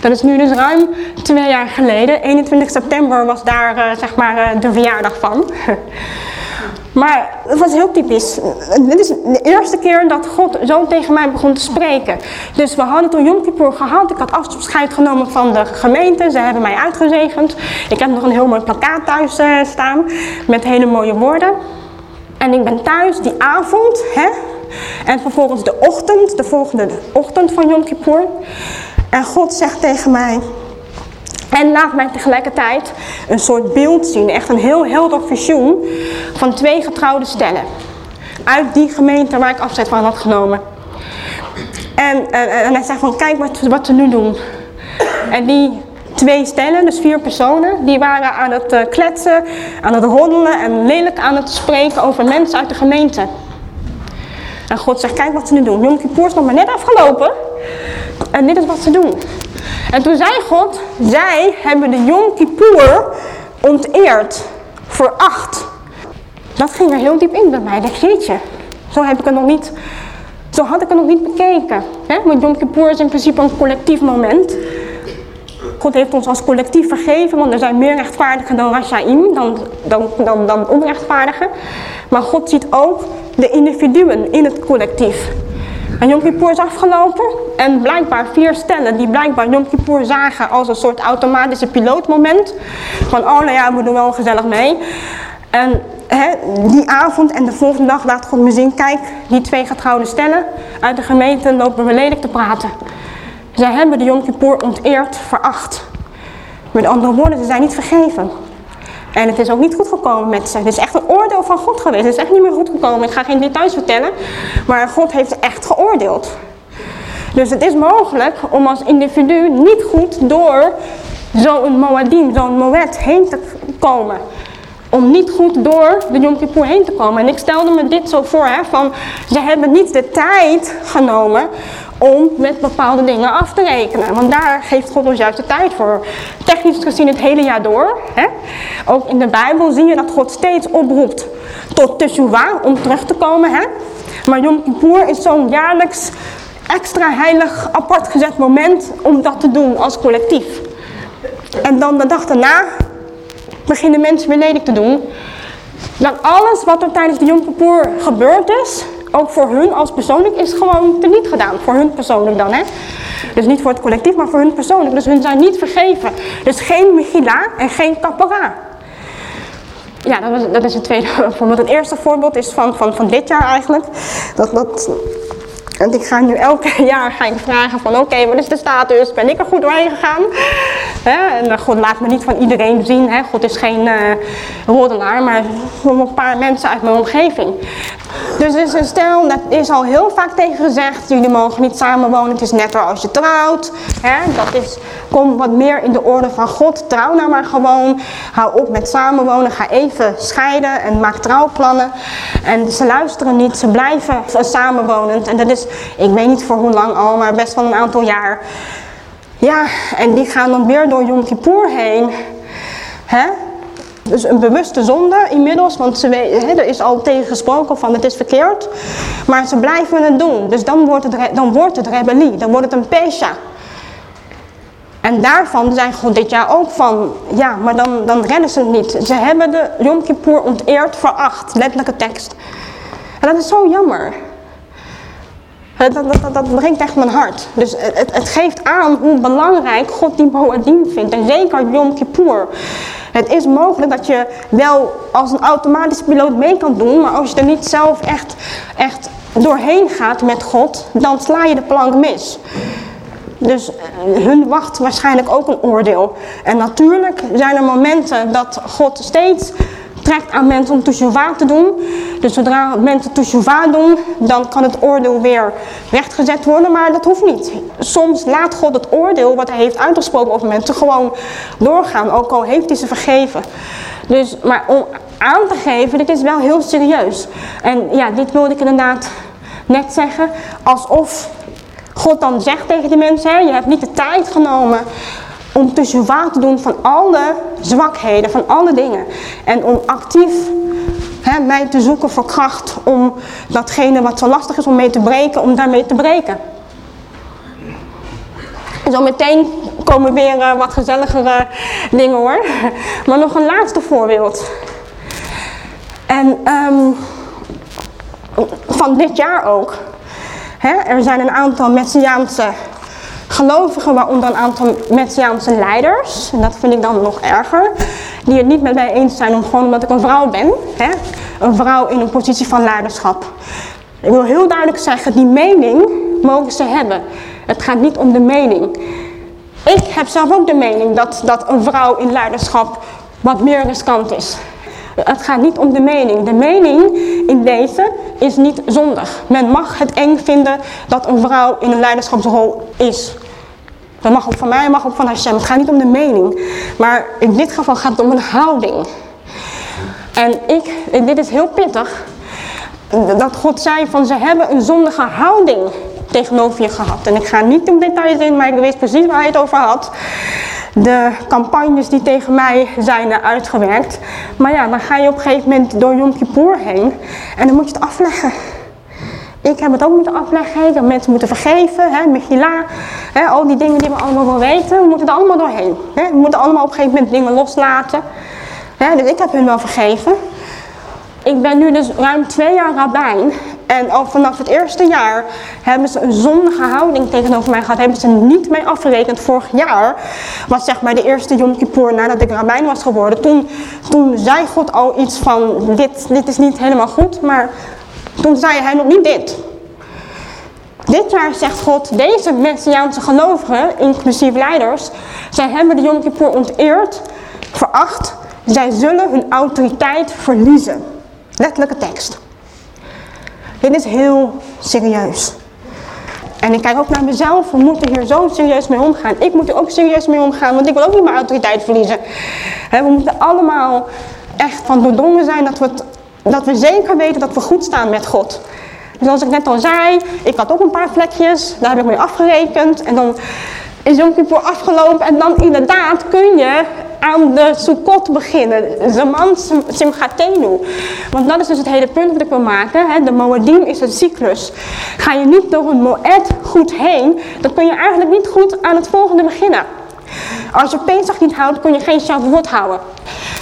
S1: Dat is nu dus ruim twee jaar geleden. 21 september was daar uh, zeg maar uh, de verjaardag van. Maar het was heel typisch. Dit is de eerste keer dat God zo tegen mij begon te spreken. Dus we hadden toen Yom Kippur gehad. Ik had afscheid genomen van de gemeente. Ze hebben mij uitgezegend. Ik heb nog een heel mooi plakkaat thuis uh, staan. Met hele mooie woorden. En ik ben thuis die avond. Hè, en vervolgens de ochtend. De volgende ochtend van Yom Kippur. En God zegt tegen mij... En laat mij tegelijkertijd een soort beeld zien, echt een heel helder visioen van twee getrouwde stellen. Uit die gemeente waar ik afzet van had genomen. En, en, en hij zegt van kijk wat, ze nu doen. En die twee stellen, dus vier personen, die waren aan het uh, kletsen, aan het roddelen en lelijk aan het spreken over mensen uit de gemeente. En God zegt, kijk wat ze nu doen. Yom Kippur is nog maar net afgelopen. En dit is wat ze doen. En toen zei God, zij hebben de Yom Kippur onteerd, veracht. Dat ging er heel diep in bij mij. Dat jeetje, zo heb ik het nog niet, zo had ik het nog niet bekeken. Hè? Want Yom Kippur is in principe een collectief moment. God heeft ons als collectief vergeven, want er zijn meer rechtvaardigen dan Rashaim, dan, dan, dan, dan onrechtvaardigen. Maar God ziet ook de individuen in het collectief. En Yom Kippur is afgelopen en blijkbaar vier stellen die blijkbaar Yom zagen als een soort automatische pilootmoment. Van oh nou ja, we doen wel gezellig mee. En die avond en de volgende dag laat God me zien, kijk, die twee getrouwde stellen uit de gemeente lopen we lelijk te praten. Zij hebben de Yom onteerd, veracht. Met andere woorden, ze zijn niet vergeven. En het is ook niet goed gekomen met ze. Het is echt een oordeel van God geweest. Het is echt niet meer goed gekomen. Ik ga geen details vertellen. Maar God heeft echt geoordeeld. Dus het is mogelijk om als individu niet goed door zo'n Moadim, zo'n Moed heen te komen. Om niet goed door de Yom Kippur heen te komen. En ik stelde me dit zo voor, hè, van ze hebben niet de tijd genomen om met bepaalde dingen af te rekenen. Want daar geeft God ons juist de tijd voor. Technisch gezien het hele jaar door. Hè? Ook in de Bijbel zie je dat God steeds oproept tot Teshuvah om terug te komen. Hè? Maar Yom Kippur is zo'n jaarlijks extra heilig apart gezet moment om dat te doen als collectief. En dan de dag daarna beginnen mensen weer lelijk te doen. Dan alles wat er tijdens de Yom Kippur gebeurd is, ook voor hun als persoonlijk is gewoon teniet gedaan. Voor hun persoonlijk dan, hè. Dus niet voor het collectief, maar voor hun persoonlijk. Dus hun zijn niet vergeven. Dus geen Megillah en geen Kapara. Ja, dat, was, dat is het tweede voorbeeld. Het eerste voorbeeld is van, van, van dit jaar eigenlijk. Dat, dat en ik ga nu elke jaar ga ik vragen van oké, wat is de status? Ben ik er goed doorheen gegaan? En God laat me niet van iedereen zien. God is geen uh, roddelaar, maar een paar mensen uit mijn omgeving. Dus is een stel, dat is al heel vaak tegen gezegd, jullie mogen niet samenwonen, het is netter als je trouwt. Dat is, kom wat meer in de orde van God, trouw nou maar gewoon. Hou op met samenwonen, ga even scheiden en maak trouwplannen. En ze luisteren niet, ze blijven samenwonend. En dat is ik weet niet voor hoe lang al, maar best wel een aantal jaar. Ja, en die gaan dan weer door Yom Kippur heen. Hè? Dus een bewuste zonde inmiddels, want ze hè, er is al tegen gesproken van het is verkeerd. Maar ze blijven het doen. Dus dan wordt het, dan wordt het rebellie, dan wordt het een pesha. En daarvan zijn God dit jaar ook van, ja, maar dan, dan redden ze het niet. Ze hebben de Yom Kippur onteerd, veracht, letterlijke tekst. En dat is zo jammer. Dat, dat, dat, brengt echt mijn hart. Dus het, het, geeft aan hoe belangrijk God die Moadim vindt. En zeker Yom Kippur. Het is mogelijk dat je wel als een automatische piloot mee kan doen. Maar als je er niet zelf echt, echt doorheen gaat met God. Dan sla je de plank mis. Dus eh, hun wacht waarschijnlijk ook een oordeel. En natuurlijk zijn er momenten dat God steeds trekt aan mensen om teshuvah te doen. Dus zodra mensen teshuvah doen, dan kan het oordeel weer rechtgezet worden, maar dat hoeft niet. Soms laat God het oordeel wat hij heeft uitgesproken over mensen gewoon doorgaan, ook al heeft hij ze vergeven. Dus, maar om aan te geven, dit is wel heel serieus. En ja, dit wilde ik inderdaad net zeggen, alsof God dan zegt tegen die mensen, je hebt niet de tijd genomen om tussenwaar te doen van alle zwakheden, van alle dingen. En om actief hè, mij te zoeken voor kracht om datgene wat zo lastig is om mee te breken, om daarmee te breken. Zo meteen komen weer uh, wat gezelligere dingen hoor. Maar nog een laatste voorbeeld. En um, van dit jaar ook. Hè, er zijn een aantal Messiaanse gelovigen, waaronder een aantal Messiaanse leiders. En dat vind ik dan nog erger. Die het niet met mij eens zijn om gewoon omdat ik een vrouw ben. Hè, een vrouw in een positie van leiderschap. Ik wil heel duidelijk zeggen, die mening mogen ze hebben. Het gaat niet om de mening. Ik heb zelf ook de mening dat, dat een vrouw in leiderschap wat meer riskant is. Het gaat niet om de mening. De mening in deze is niet zondig. Men mag het eng vinden dat een vrouw in een leiderschapsrol is. Dat mag ook van mij, mag ook van Hashem. Het gaat niet om de mening. Maar in dit geval gaat het om een houding. En ik, en dit is heel pittig, dat God zei van ze hebben een zondige houding tegenover je gehad. En ik ga niet in details in, maar ik weet precies waar hij het over had. De campagnes die tegen mij zijn uitgewerkt. Maar ja, dan ga je op een gegeven moment door Yom Kippur heen. En dan moet je het afleggen. Ik heb het ook moeten afleggen. Ik heb mensen moeten vergeven. Hè, Mechila. Hè, al die dingen die we allemaal wel weten. We moeten er allemaal doorheen. Hè. We moeten allemaal op een gegeven moment dingen loslaten. Hè, dus ik heb hun wel vergeven. Ik ben nu dus ruim twee jaar rabbijn. En al vanaf het eerste jaar hebben ze een zondige houding tegenover mij gehad. Hebben ze niet mee afgerekend. Vorig jaar was zeg maar de eerste Yom Kippur nadat ik rabbijn was geworden. Toen, toen zei God al iets van dit, dit is niet helemaal goed. Maar toen zei hij nog niet dit. Dit jaar zegt God, deze Messiaanse gelovigen, inclusief leiders, zij hebben de Yom Kippur onteerd, veracht. Zij zullen hun autoriteit verliezen. Letterlijke tekst. Dit is heel serieus. En ik kijk ook naar mezelf, we moeten hier zo serieus mee omgaan. Ik moet er ook serieus mee omgaan, want ik wil ook niet mijn autoriteit verliezen. we moeten allemaal echt van doordrongen zijn dat we, dat we zeker weten dat we goed staan met God. Zoals ik net al zei, ik had ook een paar vlekjes, daar heb ik mee afgerekend. En dan is Yom Kippur afgelopen en dan inderdaad kun je aan de Sukkot beginnen. Zaman Simchatenu. Want dat is dus het hele punt wat ik wil maken. Hè. De Moedim is een cyclus. Ga je niet door een Moed goed heen, dan kun je eigenlijk niet goed aan het volgende beginnen. Als je Pesach niet houdt, kun je geen Shavuot houden.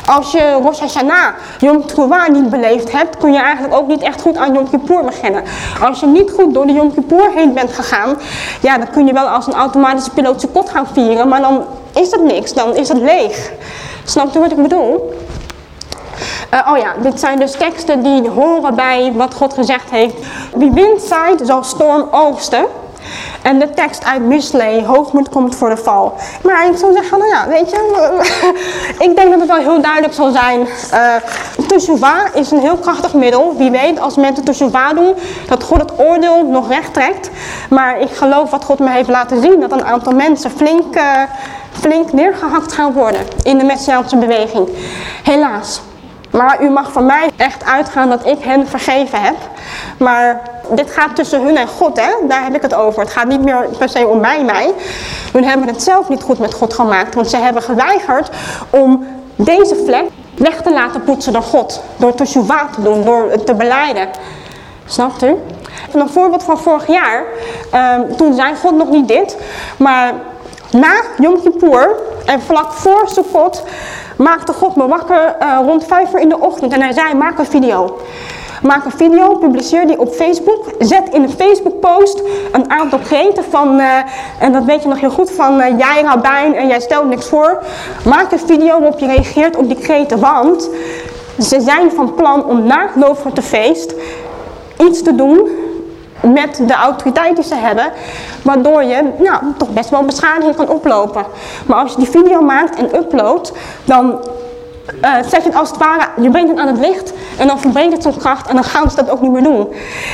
S1: Als je Rosh Hashanah, Yom niet beleefd hebt, kun je eigenlijk ook niet echt goed aan Yom Kippur beginnen. Als je niet goed door de Yom Kippur heen bent gegaan, ja, dan kun je wel als een automatische piloot kot gaan vieren, maar dan is het niks, dan is het leeg. Snapt u wat ik bedoel? Uh, oh ja, dit zijn dus teksten die horen bij wat God gezegd heeft. Wie wind zal storm oogsten. En de tekst uit Misley, hoogmoed komt voor de val. Maar ik zou zeggen, nou ja, weet je, ik denk dat het wel heel duidelijk zal zijn. Uh, is een heel krachtig middel. Wie weet, als mensen teshuva doen, dat God het oordeel nog recht trekt. Maar ik geloof wat God me heeft laten zien, dat een aantal mensen flink, uh, flink neergehakt gaan worden in de Messiaanse beweging. Helaas. Maar u mag van mij echt uitgaan dat ik hen vergeven heb. Maar dit gaat tussen hun en God, hè? daar heb ik het over. Het gaat niet meer per se om mij, mij. Hun hebben het zelf niet goed met God gemaakt. Want ze hebben geweigerd om deze vlek weg te laten poetsen door God. Door teshuva te doen, door het te beleiden. Snapt u? een voorbeeld van vorig jaar. Um, toen zei God nog niet dit. Maar na Yom Kippur en vlak voor Sukkot maakte God me wakker uh, rond 5 uur in de ochtend. En hij zei, maak een video. Maak een video, publiceer die op Facebook. Zet in een Facebook post een aantal kreten van, uh, en dat weet je nog heel goed, van uh, jij rabbijn en jij stelt niks voor. Maak een video waarop je reageert op die kreten, want ze zijn van plan om na het feest iets te doen met de autoriteit die ze hebben, waardoor je nou, toch best wel beschadiging kan oplopen. Maar als je die video maakt en uploadt, dan uh, zet je het als het ware, je brengt het aan het licht en dan verbrengt het zijn kracht en dan gaan ze dat ook niet meer doen.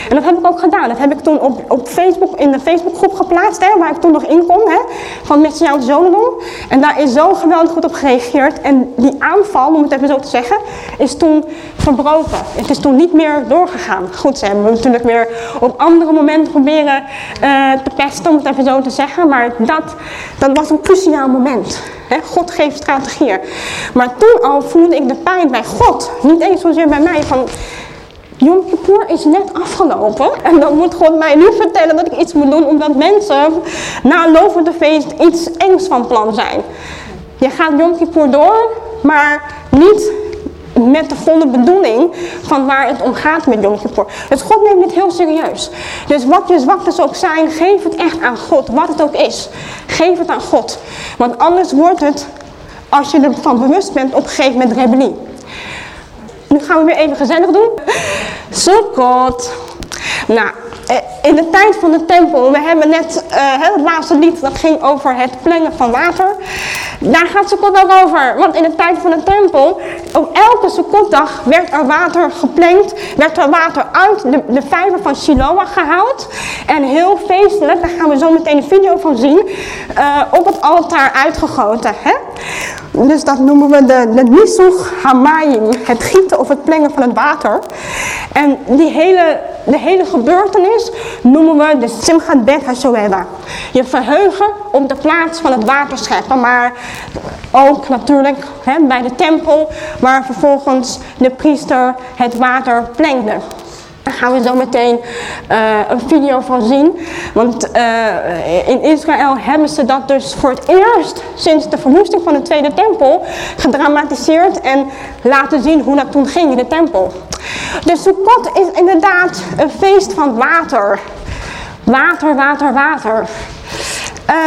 S1: En dat heb ik ook gedaan. Dat heb ik toen op, op Facebook, in de Facebookgroep geplaatst, hè, waar ik toen nog in kon, hè, van Messiaal Zonendom. En daar is zo geweldig goed op gereageerd. En die aanval, om het even zo te zeggen, is toen verbroken. Het is toen niet meer doorgegaan. Goed, ze hebben natuurlijk weer op andere momenten proberen uh, te pesten, om het even zo te zeggen. Maar dat, dat was een cruciaal moment. Hè. God geeft strategieën. Maar toen al voelde ik de pijn bij God. Niet eens zozeer bij mij van... Yom Kippur is net afgelopen. En dan moet God mij nu vertellen dat ik iets moet doen omdat mensen na lovende feest iets engs van plan zijn. Je gaat Yom Kippur door, maar niet met de volle bedoeling van waar het om gaat met Yom Kippur. Dus God neemt dit heel serieus. Dus wat je zwaktes ook zijn, geef het echt aan God. Wat het ook is. Geef het aan God. Want anders wordt het, als je ervan bewust bent, op een gegeven moment rebellie. Nu gaan we weer even gezellig doen. Sukkot. Nou, eh, in de tijd van de tempel, we hebben net uh, het laatste lied dat ging over het plengen van water. Daar gaat Sukkot ook over, want in de tijd van de tempel, op elke Sukkotdag werd er water geplengd, werd er water uit de, de vijver van Shiloah gehaald. En heel feestelijk, daar gaan we zo meteen een video van zien, uh, op het altaar uitgegoten. Hè? Dus dat noemen we de, de Nisuch Hamayim, het gieten of het plengen van het water. En die hele, de hele gebeurtenis noemen we de Simchat Bet. Je verheugen op de plaats van het water scheppen, maar ook natuurlijk hè, bij de tempel waar vervolgens de priester het water plengde. Daar gaan we zo meteen uh, een video van zien. Want uh, in Israël hebben ze dat dus voor het eerst sinds de verwoesting van de Tweede Tempel gedramatiseerd en laten zien hoe dat toen ging in de tempel. Dus Sukkot is inderdaad een feest van water. Water, water, water.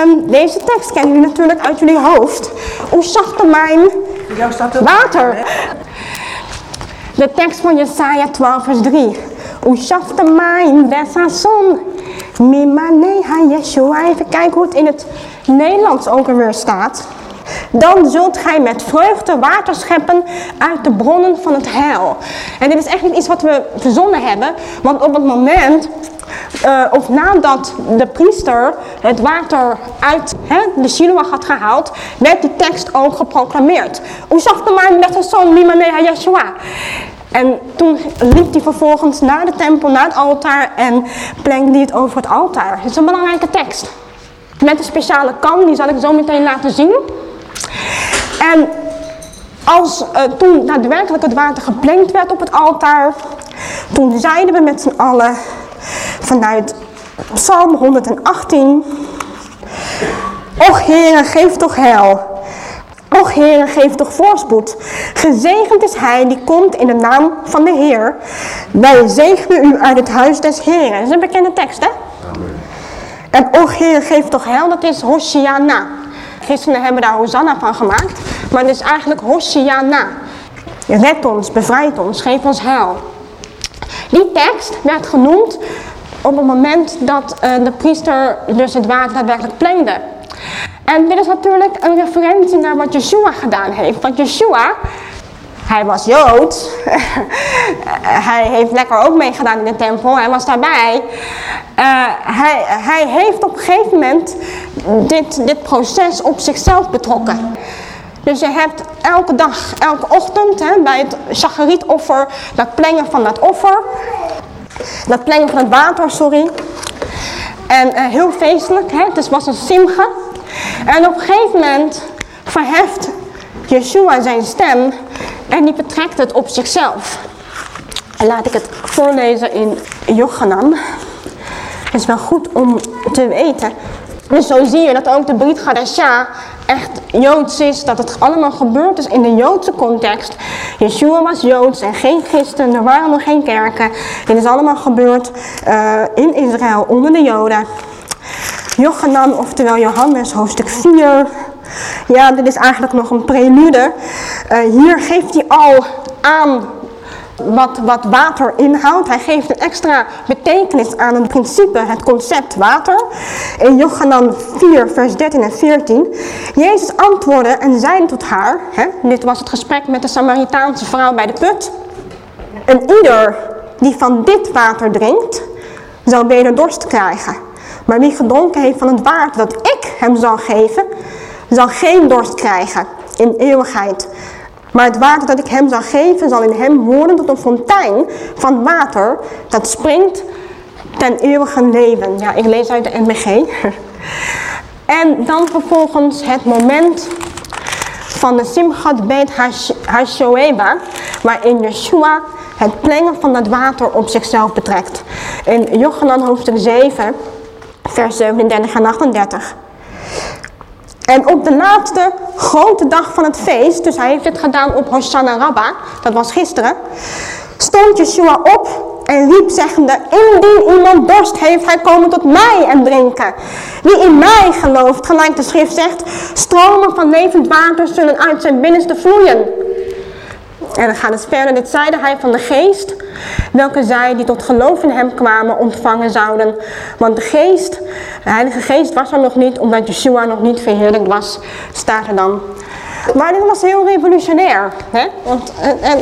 S1: Um, deze tekst kennen jullie natuurlijk uit jullie hoofd. Hoe zachte mijn water. De tekst van Jesaja 12 vers 3. Ushafte mijn desason. Mimaneha Yeshua. Even kijken hoe het in het Nederlands ook alweer staat. Dan zult gij met vreugde water scheppen uit de bronnen van het heil. En dit is echt iets wat we verzonnen hebben. Want op het moment uh, of nadat de priester het water uit hè, de Shiloah had gehaald, werd die tekst ook geproclameerd. Hoe zag de man met Mimaneha Yeshua? En toen liep hij vervolgens naar de tempel, naar het altaar en hij het over het altaar. Het is een belangrijke tekst. Met een speciale kan, die zal ik zo meteen laten zien. En als uh, toen daadwerkelijk het water geplengd werd op het altaar, toen zeiden we met z'n allen vanuit Psalm 118. Och Heere, geef toch heil. Och Heere, geef toch voorspoed. Gezegend is hij die komt in de naam van de Heer. Wij zegenen u uit het huis des Heeren. Dat is een bekende tekst, hè? En och Heere, geef toch heil, dat is Hoshiana. Gisteren hebben we daar Hosanna van gemaakt. Maar het is eigenlijk Hoshiana. Red ons, bevrijd ons, geef ons heil. Die tekst werd genoemd op het moment dat uh, de priester dus het water daadwerkelijk plengde. En dit is natuurlijk een referentie naar wat Yeshua gedaan heeft. Want Yeshua, hij was Jood. hij heeft lekker ook meegedaan in de tempel. Hij was daarbij. Uh, hij, hij heeft op een gegeven moment dit, dit proces op zichzelf betrokken. Dus je hebt elke dag, elke ochtend hè, bij het chagarietoffer, dat plengen van dat offer. Dat plengen van het water, sorry. En uh, heel feestelijk, hè, het was een simcha. En op een gegeven moment verheft Yeshua zijn stem en die betrekt het op zichzelf. En laat ik het voorlezen in Yochanan. Het is wel goed om te weten. Dus zo zie je dat ook de Brit Gadasha echt Joods is, dat het allemaal gebeurd is in de Joodse context. Yeshua was Joods en geen christen, er waren nog geen kerken. Dit is allemaal gebeurd uh, in Israël onder de Joden. Jochanan, oftewel Johannes, hoofdstuk 4. Ja, dit is eigenlijk nog een prelude. Uh, hier geeft hij al aan wat, wat water inhoudt. Hij geeft een extra betekenis aan het principe, het concept water. In Johanan 4, vers 13 en 14. Jezus antwoordde en zei tot haar, hè, dit was het gesprek met de Samaritaanse vrouw bij de put. En ieder die van dit water drinkt, zal weder dorst krijgen. Maar wie gedronken heeft van het water dat ik hem zal geven, zal geen dorst krijgen in eeuwigheid. Maar het water dat ik hem zal geven, zal in hem worden tot een fontein van water dat springt ten eeuwige leven. Ja, ik lees uit de NBG. en dan vervolgens het moment van de Simchat Beit Hashoeba, waarin Yeshua het plengen van het water op zichzelf betrekt. In Jochanan hoofdstuk 7, vers 37 en 38. En op de laatste grote dag van het feest, dus hij heeft dit gedaan op Hoshana Rabba, dat was gisteren, stond Yeshua op en riep zeggende, indien iemand dorst heeft, hij komen tot mij en drinken. Wie in mij gelooft, gelijk de schrift zegt, stromen van levend water zullen uit zijn binnenste vloeien. En dan gaat het verder, dit zeide hij van de geest, welke zij die tot geloof in hem kwamen ontvangen zouden. Want de geest, de heilige geest was er nog niet, omdat Yeshua nog niet verheerlijkt was, staat er dan. Maar dit was heel revolutionair. Hè? Want, en, en,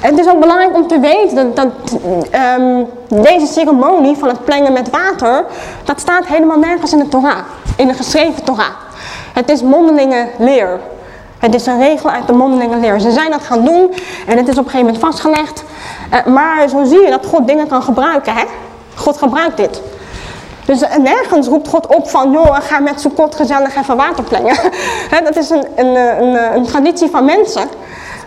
S1: het is ook belangrijk om te weten dat, dat ehm, deze ceremonie van het plengen met water, dat staat helemaal nergens in de Torah, in de geschreven Torah. Het is mondelinge leer. Het is een regel uit de mondelinge leer. Ze zijn dat gaan doen en het is op een gegeven moment vastgelegd. Uh, maar zo zie je dat God dingen kan gebruiken. Hè? God gebruikt dit. Dus nergens roept God op van, joh, ga met Sukkot gezellig even water plengen. dat is een, een, een, een, traditie van mensen.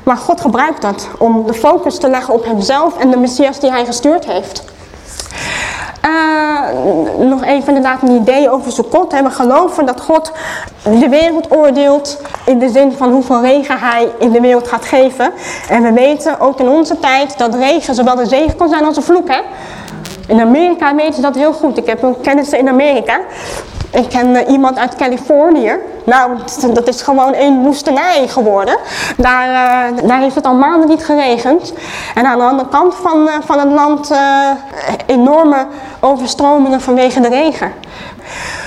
S1: Maar God gebruikt dat om de focus te leggen op hemzelf en de Messias die hij gestuurd heeft. Uh, nog even inderdaad een idee over Sukkot. We geloven dat God de wereld oordeelt in de zin van hoeveel regen hij in de wereld gaat geven. En we weten ook in onze tijd dat regen zowel een zegen kan zijn als een vloek. Hè? In Amerika weten ze dat heel goed. Ik heb een kennis in Amerika. Ik ken uh, iemand uit Californië. Nou, dat is gewoon een woestenij geworden. Daar, uh, daar heeft het al maanden niet geregend. En aan de andere kant van, uh, van het land enorme overstromingen vanwege de regen.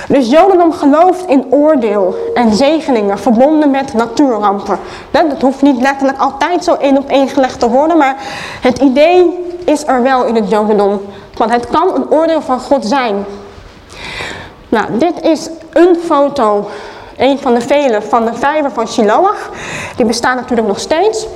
S1: Dus Jodendom gelooft in oordeel en zegeningen verbonden met natuurrampen. Dat hoeft niet letterlijk altijd zo één op één gelegd te worden, maar het idee is er wel in het Jodendom. Want het kan een oordeel van God zijn. Nou, dit is een foto, een van de vele, van de vijver van Shiloach. Die bestaat natuurlijk nog steeds.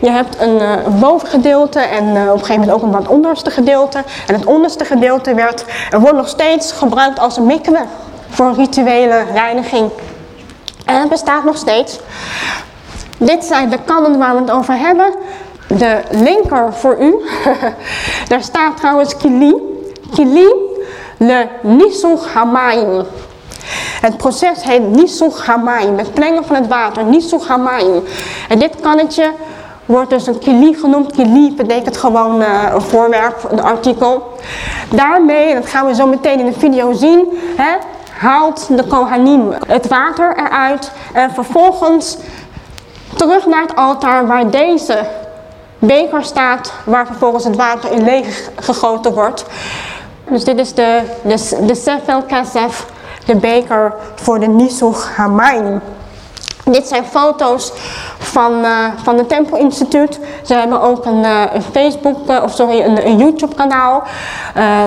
S1: Je hebt een, uh, bovengedeelte en uh, op een gegeven moment ook een wat onderste gedeelte. En het onderste gedeelte werd, er wordt nog steeds gebruikt als een mikwe voor rituele reiniging. En het bestaat nog steeds. Dit zijn de kannen waar we het over hebben. De linker voor u, daar staat trouwens kili. Kili le hamayim. Het proces heet nisuch hamayim, het plengen van het water, hamayim. En dit kannetje wordt dus een kili genoemd. Kili betekent gewoon uh, een voorwerp, een artikel. Daarmee, dat gaan we zo meteen in de video zien, hè, haalt de Kohanim het water eruit en vervolgens terug naar het altaar waar deze beker staat, waar vervolgens het water in leeg gegoten wordt. Dus dit is de, de, de Sefel de beker voor de Nisuch Hamaim. Dit zijn foto's van, uh, van het Tempel Instituut. Ze hebben ook een, uh, een Facebook, uh, of sorry, een, een YouTube kanaal.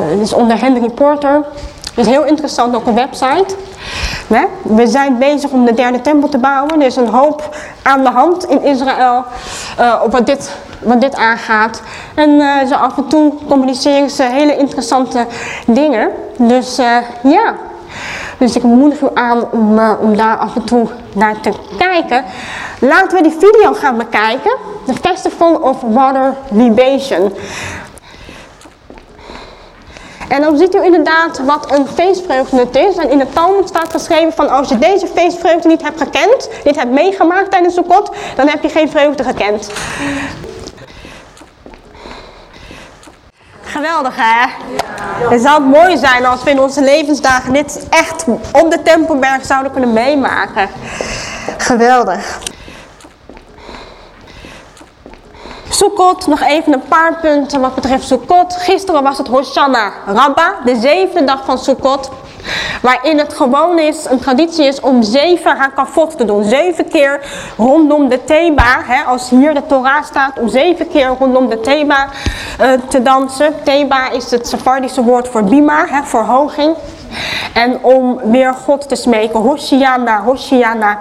S1: dat is onder Henry Porter. Is heel interessant, ook een website. We zijn bezig om de derde tempel te bouwen. Er is een hoop aan de hand in Israël op wat dit, wat dit aangaat. En zo af en toe communiceren ze hele interessante dingen. Dus ja, dus ik moedig u aan om, om daar af en toe naar te kijken. Laten we die video gaan bekijken. The Festival of Water Libation. En dan ziet u inderdaad wat een feestvreugde het is. En in de Talmud staat geschreven van als je deze feestvreugde niet hebt gekend, dit hebt meegemaakt tijdens Sukkot, dan heb je geen vreugde gekend. Geweldig hè? Ja. Het zou mooi zijn als we in onze levensdagen dit echt op de Tempelberg zouden kunnen meemaken. Geweldig. Sukkot, nog even een paar punten wat betreft Sukkot. Gisteren was het Hoshana Rabba, de zevende dag van Sukkot. Waarin het gewoon is, een traditie is om zeven hakafot te doen. Zeven keer rondom de thema. Hè, als hier de Torah staat, om zeven keer rondom de thema uh, te dansen. Thema is het Sephardische woord voor bima, hè, verhoging. En om weer God te smeken. Hoshiana, Hoshiana.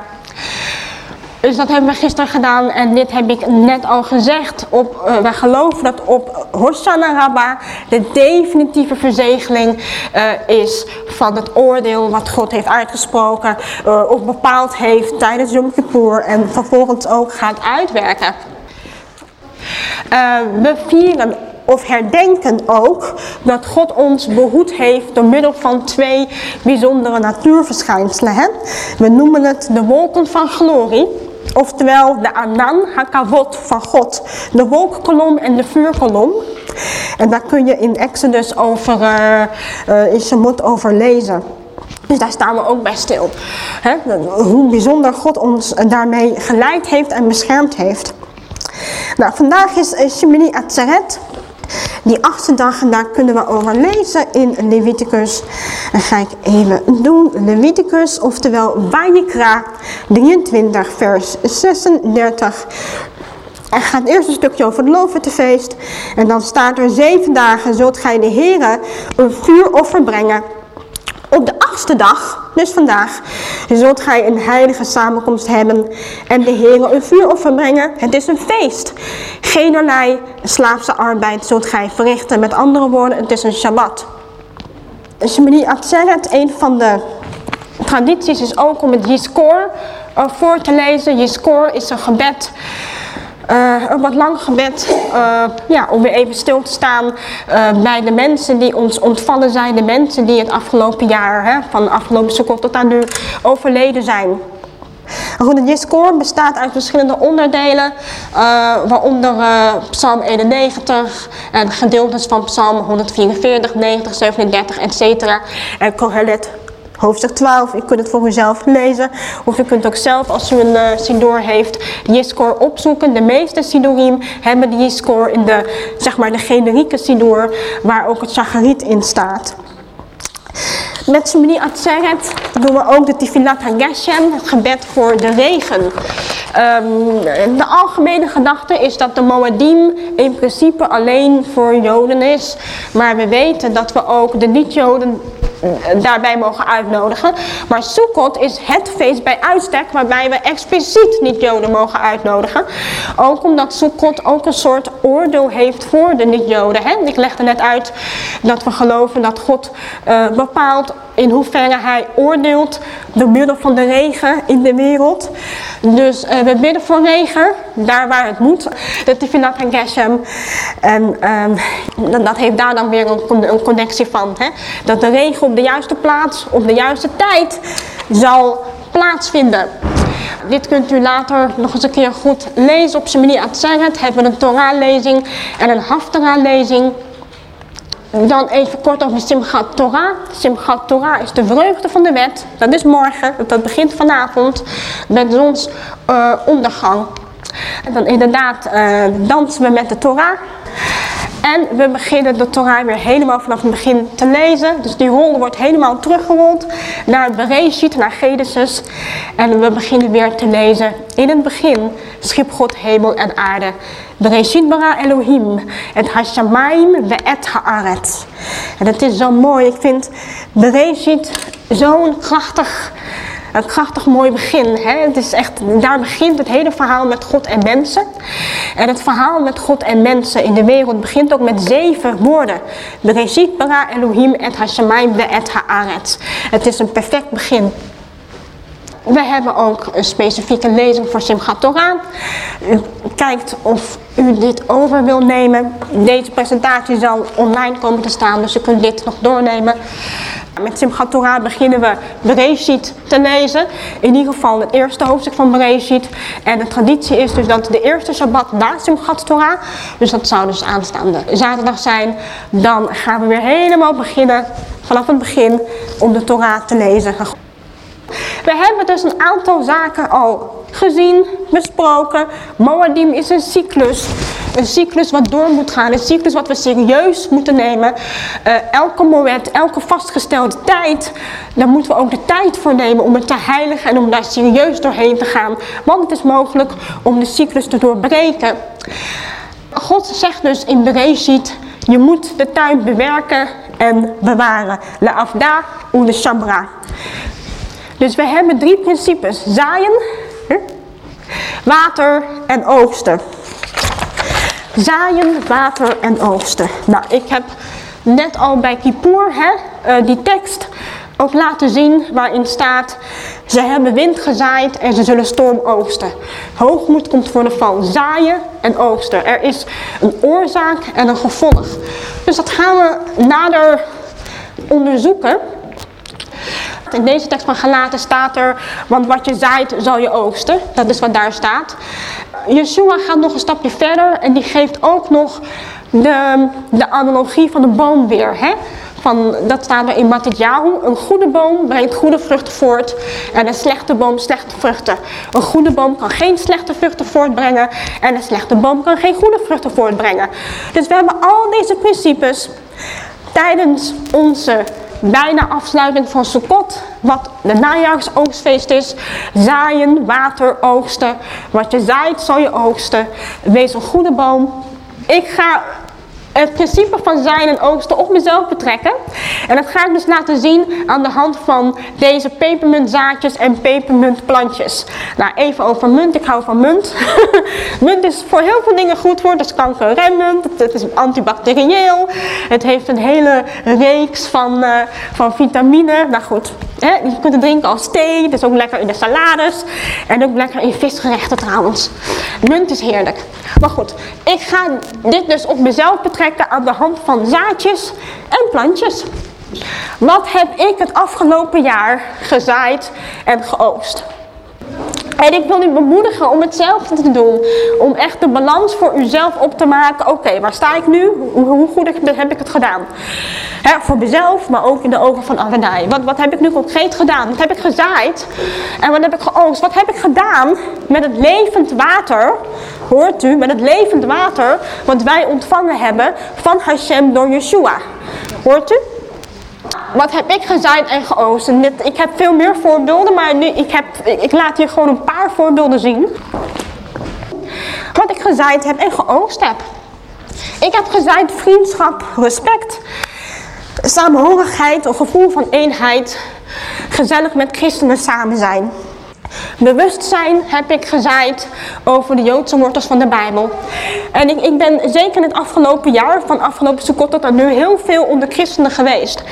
S1: Dus dat hebben we gisteren gedaan en dit heb ik net al gezegd. Op, wij geloven dat op Hoshana Rabbah de definitieve verzegeling uh, is van het oordeel wat God heeft uitgesproken uh, of bepaald heeft tijdens Yom Kippur en vervolgens ook gaat uitwerken. we vieren of herdenken ook dat God ons behoed heeft door middel van twee bijzondere natuurverschijnselen. We noemen het de wolken van glorie. Oftewel de Anan Hakavot van God. De wolkkolom en de vuurkolom. En daar kun je in Exodus over, uh, in Shemot over lezen. Dus daar staan we ook bij stil. Hoe bijzonder God ons daarmee geleid heeft en beschermd heeft. Nou, vandaag is Shemini Atzeret. Die achtste dag, daar kunnen we over lezen in Leviticus. En ga ik even doen. Leviticus, oftewel Vayikra 23, vers 36. Er gaat eerst een stukje over het loofhuttenfeest. En dan staat er zeven dagen zult gij de Heren een vuuroffer brengen op de achtste dag, dus vandaag, zult gij een heilige samenkomst hebben en de Heer een vuuroffer brengen. Het is een feest. Geenerlei slaafse arbeid zult gij verrichten. Met andere woorden, het is een Shabbat. Shemini Atzeret, een van de tradities is ook om het Yizkor uh, voor te lezen. Yizkor is een gebed een wat lang gebed uh, ja, om weer even stil te staan uh, bij de mensen die ons ontvallen zijn. De mensen die het afgelopen jaar, hè, van de afgelopen seconde tot aan nu, overleden zijn. Goed, het Jiskoor bestaat uit verschillende onderdelen, waaronder Psalm 91 en gedeeltes van Psalm 144, 90, 37, etc. En Kohelet hoofdstuk 12. U kunt het voor uzelf lezen. Of u kunt ook zelf, als u een uh, Sidor heeft, de Yiskor opzoeken. De meeste Sidorim hebben de Yiskor in de, zeg maar, de generieke Sidor, waar ook het Shachariet in staat. Met Shemini Atzeret doen we ook de Tifilat HaGeshem, het gebed voor de regen. Um, de algemene gedachte is dat de Moadim in principe alleen voor Joden is. Maar we weten dat we ook de niet-Joden daarbij mogen uitnodigen. Maar Sukkot is het feest bij uitstek waarbij we expliciet niet-Joden mogen uitnodigen. Ook omdat Sukkot ook een soort oordeel heeft voor de niet-Joden. Ik legde net uit dat we geloven dat God uh, bepaalt in hoeverre hij oordeelt door middel van de regen in de wereld. Dus uh, we bidden voor regen, daar waar het moet. De Tifinat en Geshem. En um, dat heeft daar dan weer een, een connectie van. Hè? Dat de regen op de juiste plaats, op de juiste tijd zal plaatsvinden. Dit kunt u later nog eens een keer goed lezen op zijn manier. Het hebben we een Torah-lezing en een Haftarah-lezing. Dan even kort over Simchat Torah. Simchat Torah is de vreugde van de wet. Dat is morgen, dat begint vanavond met zonsondergang. Uh, en dan inderdaad uh, dansen we met de Torah. En we beginnen de Torah weer helemaal vanaf het begin te lezen. Dus die rol wordt helemaal teruggerold naar Bereshit, naar Genesis. En we beginnen weer te lezen. In het begin schiep God hemel en aarde. Bereshit bara Elohim, het Hashamayim ve et haaret. En het is zo mooi, ik vind Bereshit zo'n krachtig een krachtig mooi begin. Hè? Het is echt, daar begint het hele verhaal met God en mensen. En het verhaal met God en mensen in de wereld begint ook met zeven woorden. Bereshit bara Elohim et hashamayim ve et haaret. Het is een perfect begin. We hebben ook een specifieke lezing voor Simchat Torah. U kijkt of u dit over wil nemen. Deze presentatie zal online komen te staan, dus u kunt dit nog doornemen. Met Simchat Torah beginnen we Bereshit te lezen. In ieder geval het eerste hoofdstuk van Bereshit. En de traditie is dus dat de eerste Shabbat na Simchat Torah, dus dat zou dus aanstaande zaterdag zijn, dan gaan we weer helemaal beginnen vanaf het begin om de Torah te lezen. We hebben dus een aantal zaken al gezien, besproken. Moadim is een cyclus. Een cyclus wat door moet gaan. Een cyclus wat we serieus moeten nemen. Uh, elke moment, elke vastgestelde tijd. Daar moeten we ook de tijd voor nemen om het te heiligen en om daar serieus doorheen te gaan. Want het is mogelijk om de cyclus te doorbreken. God zegt dus in Bereshit, je moet de tuin bewerken en bewaren. La afda u de shabra. Dus we hebben drie principes. Zaaien, water en oogsten. Zaaien, water en oogsten. Nou, ik heb net al bij Kippur, hè, uh, die tekst ook laten zien waarin staat, ze hebben wind gezaaid en ze zullen storm oogsten. Hoogmoed komt voor de val, zaaien en oogsten. Er is een oorzaak en een gevolg. Dus dat gaan we nader onderzoeken. In deze tekst van Galaten staat er, want wat je zaait zal je oogsten. Dat is wat daar staat. Yeshua gaat nog een stapje verder en die geeft ook nog de, de analogie van de boom weer. Hè? Van, dat staat er in Matidjahu. Een goede boom brengt goede vruchten voort en een slechte boom slechte vruchten. Een goede boom kan geen slechte vruchten voortbrengen en een slechte boom kan geen goede vruchten voortbrengen. Dus we hebben al deze principes tijdens onze bijna afsluiting van Sukkot, wat de najaarsoogstfeest is. Zaaien, water, oogsten. Wat je zaait zal je oogsten. Wees een goede boom. Ik ga het principe van zijn en oogsten op mezelf betrekken. En dat ga ik dus laten zien aan de hand van deze pepermuntzaadjes en pepermuntplantjes. Nou, even over munt. Ik hou van munt. munt is voor heel veel dingen goed voor. Is kankerremmend, het is antibacterieel. Het heeft een hele reeks van, uh, van vitamine. Nou goed, je kunt het drinken als thee. Het is ook lekker in de salades. En ook lekker in visgerechten trouwens. Munt is heerlijk. Maar goed, ik ga dit dus op mezelf betrekken aan de hand van zaadjes en plantjes. Wat heb ik het afgelopen jaar gezaaid en geoogst? En ik wil u bemoedigen om hetzelfde te doen. Om echt de balans voor uzelf op te maken. Oké, waar sta ik nu? Hoe, goed heb ik het gedaan? voor mezelf, maar ook in de ogen van Adonai. Wat, wat heb ik nu concreet gedaan? Wat heb ik gezaaid? En wat heb ik geoogst? Wat heb ik gedaan met het levend water? Hoort u? Met het levend water wat wij ontvangen hebben van Hashem door Yeshua. Hoort u? Wat heb ik gezaaid en geoogst? Ik heb veel meer voorbeelden, maar nu, ik, heb, ik laat hier gewoon een paar voorbeelden zien. Wat ik gezaaid heb en geoogst heb. Ik heb gezaaid vriendschap, respect, samenhorigheid, een gevoel van eenheid, gezellig met christenen samen zijn. Bewustzijn heb ik gezaaid over de Joodse wortels van de Bijbel. En ik, ik ben zeker in het afgelopen jaar, van afgelopen Sukkot tot nu, heel veel onder christenen geweest.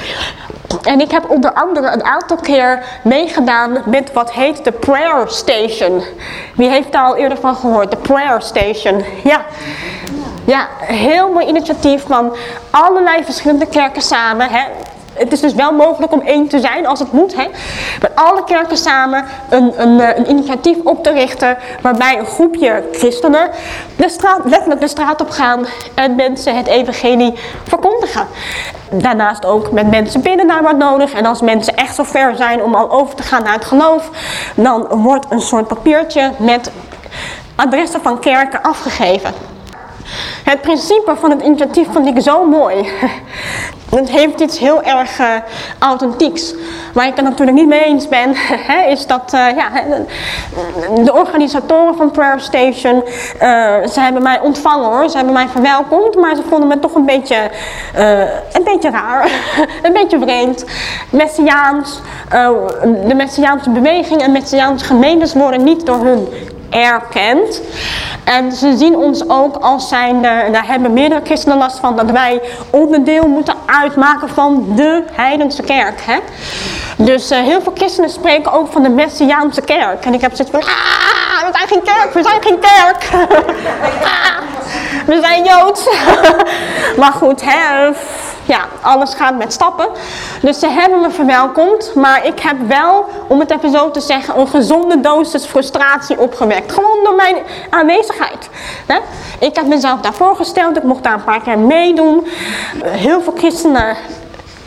S1: En ik heb onder andere een aantal keer meegedaan met wat heet de Prayer Station. Wie heeft daar al eerder van gehoord? De Prayer Station. Ja. Ja, heel mooi initiatief van allerlei verschillende kerken samen. Hè het is dus wel mogelijk om één te zijn als het moet. Hè? Met alle kerken samen een, een, eh, een initiatief op te richten waarbij een groepje christenen de straat, letterlijk de straat op gaan en mensen het evangelie verkondigen. Daarnaast ook met mensen binnen naar wat nodig. En als mensen echt zo ver zijn om al over te gaan naar het geloof, dan wordt een soort papiertje met adressen van kerken afgegeven. Het principe van het initiatief vond ik zo mooi. Het heeft iets heel erg uh, authentieks. Waar ik het natuurlijk niet mee eens ben, is dat uh, ja, de organisatoren van Prayer Station, uh, ze hebben mij ontvangen hoor, ze hebben mij verwelkomd, maar ze vonden me toch een beetje, een beetje raar, een beetje vreemd. Messiaans, de Messiaanse beweging en Messiaanse gemeentes worden niet door hun erkent. En ze zien ons ook als zijn, daar hebben meerdere christenen last van, dat wij onderdeel moeten uitmaken van de heidense kerk. Hè? Dus uh, heel veel christenen spreken ook van de Messiaanse kerk. En ik heb zoiets van, ah, we zijn geen kerk, we zijn geen kerk. ah, we zijn Joods. maar goed, hè ja, alles gaat met stappen. Dus ze hebben me verwelkomd, maar ik heb wel, om het even zo te zeggen, een gezonde dosis frustratie opgewekt. Gewoon door mijn aanwezigheid. Ik heb mezelf daarvoor gesteld, ik mocht daar een paar keer meedoen. Heel veel christenen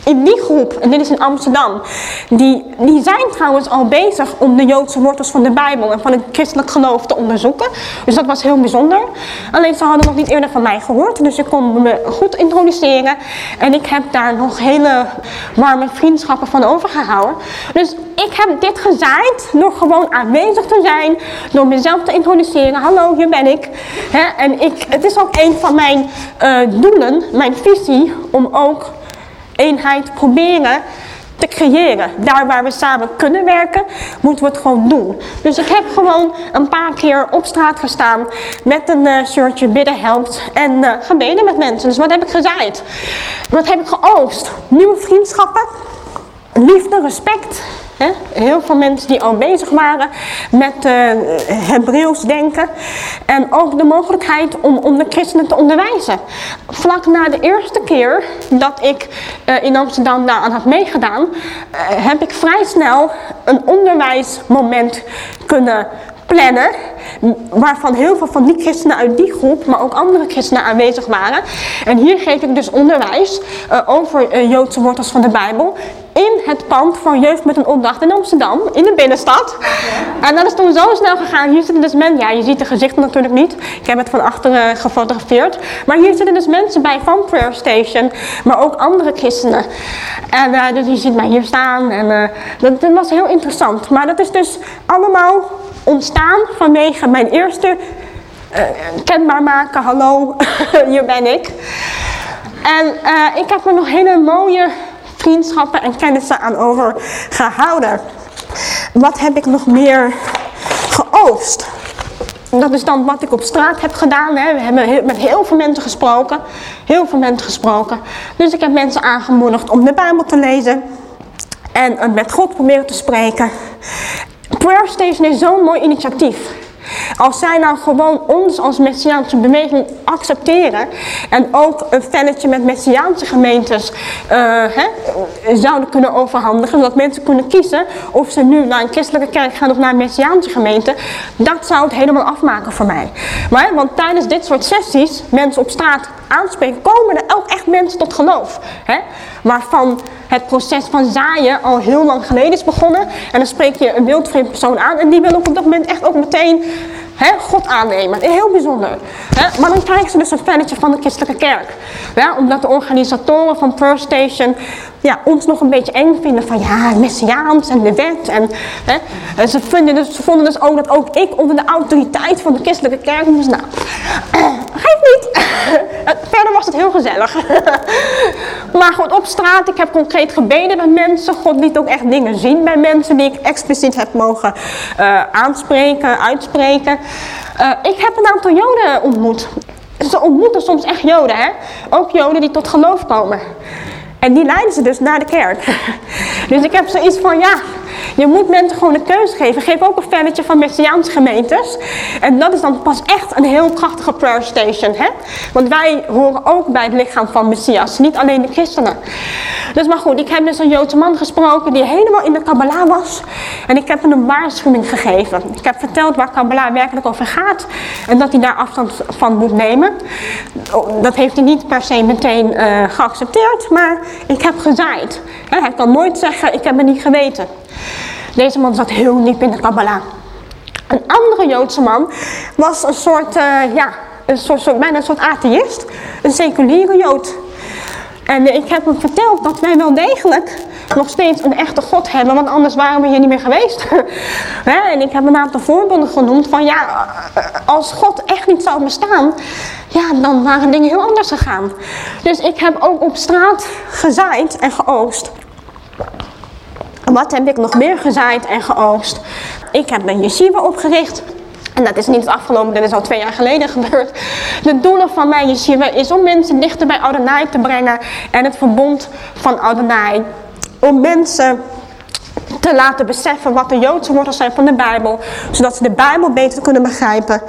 S1: in die groep, en dit is in Amsterdam, die, die zijn trouwens al bezig om de Joodse wortels van de Bijbel en van het christelijk geloof te onderzoeken. Dus dat was heel bijzonder. Alleen ze hadden nog niet eerder van mij gehoord, dus ik kon me goed introduceren. En ik heb daar nog hele warme vriendschappen van overgehouden. Dus ik heb dit gezaaid door gewoon aanwezig te zijn, door mezelf te introduceren. Hallo, hier ben ik. en ik, het is ook een van mijn uh, doelen, mijn visie, om ook eenheid proberen te creëren. Daar waar we samen kunnen werken, moeten we het gewoon doen. Dus ik heb gewoon een paar keer op straat gestaan met een uh, shirtje bidden en uh, gebeden met mensen. Dus wat heb ik gezaaid? Wat heb ik geoogst? Nieuwe vriendschappen. liefde, respect. Heel veel mensen die al bezig waren met uh, Hebreeuws denken. En ook de mogelijkheid om, om de christenen te onderwijzen. Vlak na de eerste keer dat ik uh, in Amsterdam daaraan had meegedaan, uh, heb ik vrij snel een onderwijsmoment kunnen plannen, waarvan heel veel van die christenen uit die groep, maar ook andere christenen aanwezig waren. En hier geef ik dus onderwijs uh, over uh, Joodse wortels van de Bijbel in het pand van Jeugd met een Opdracht in Amsterdam, in de binnenstad. En dat is toen zo snel gegaan. Hier zitten dus mensen, ja je ziet de gezichten natuurlijk niet, ik heb het van achteren gefotografeerd. Maar hier zitten dus mensen bij van Prayer Station, maar ook andere christenen. En dus je ziet mij hier staan en dat, dat was heel interessant. Maar dat is dus allemaal ontstaan vanwege mijn eerste uh, kenbaar maken, hallo, hier ben ik. En uh, ik heb er nog hele mooie vriendschappen en kennissen aan overgehouden. Wat heb ik nog meer geoogst? Dat is dan wat ik op straat heb gedaan. Hè. We hebben met heel veel mensen gesproken. Heel veel mensen gesproken. Dus ik heb mensen aangemoedigd om de Bijbel te lezen. En met God proberen te spreken. Prayer Station is zo'n mooi initiatief. Als zij nou gewoon ons als Messiaanse beweging accepteren en ook een velletje met Messiaanse gemeentes uh, hè, zouden kunnen overhandigen, zodat mensen kunnen kiezen of ze nu naar een christelijke kerk gaan of naar een Messiaanse gemeente, dat zou het helemaal afmaken voor mij. Maar, want tijdens dit soort sessies, mensen op straat aanspreken, komen er ook echt mensen tot geloof. Hè? Waarvan het proces van zaaien al heel lang geleden is begonnen. En dan spreek je een wildvreemd persoon aan en die wil op dat moment echt ook meteen He, God aannemen. Heel bijzonder. He, maar dan krijgen ze dus een fannetje van de christelijke kerk. Omdat de organisatoren van First Station ja, ons nog een beetje eng vinden van ja, Messiaans en de wet. En, en ze, vinden dus, ze vonden dus ook dat ook ik onder de autoriteit van de christelijke kerk moest. Nou, geef niet. Verder was het heel gezellig. maar goed, op straat, ik heb concreet gebeden met mensen. God liet ook echt dingen zien bij mensen die ik expliciet heb mogen uh, aanspreken, uitspreken. Uh, ik heb een aantal joden ontmoet. Ze ontmoeten soms echt joden, hè. Ook joden die tot geloof komen. En die leiden ze dus naar de kerk. Dus ik heb zoiets van, ja, je moet mensen gewoon een keuze geven. Geef ook een velletje van Messiaanse gemeentes. En dat is dan pas echt een heel krachtige prayer station. Hè? Want wij horen ook bij het lichaam van Messias. Niet alleen de christenen. Dus maar goed, ik heb dus een Joodse man gesproken die helemaal in de Kabbalah was. En ik heb hem een waarschuwing gegeven. Ik heb verteld waar Kabbalah werkelijk over gaat. En dat hij daar afstand van moet nemen. Dat heeft hij niet per se meteen uh, geaccepteerd. Maar ik heb gezaaid. Hij kan nooit zeggen, ik heb het niet geweten. Deze man zat heel diep in de Kabbalah. Een andere Joodse man was een soort, uh, ja, een soort, soort, een soort atheïst. Een seculiere Jood. En ik heb hem verteld dat wij wel degelijk nog steeds een echte God hebben, want anders waren we hier niet meer geweest. en ik heb een aantal voorbeelden genoemd van ja, als God echt niet zou bestaan, ja, dan waren dingen heel anders gegaan. Dus ik heb ook op straat gezaaid en geoogst. Wat heb ik nog meer gezaaid en geoogst? Ik heb een yeshiva opgericht. En dat is niet het afgelopen, dat is al twee jaar geleden gebeurd. De doelen van mijn yeshiva is om mensen dichter bij Adonai te brengen en het verbond van Adonai. Om mensen te laten beseffen wat de Joodse wortels zijn van de Bijbel. Zodat ze de Bijbel beter kunnen begrijpen.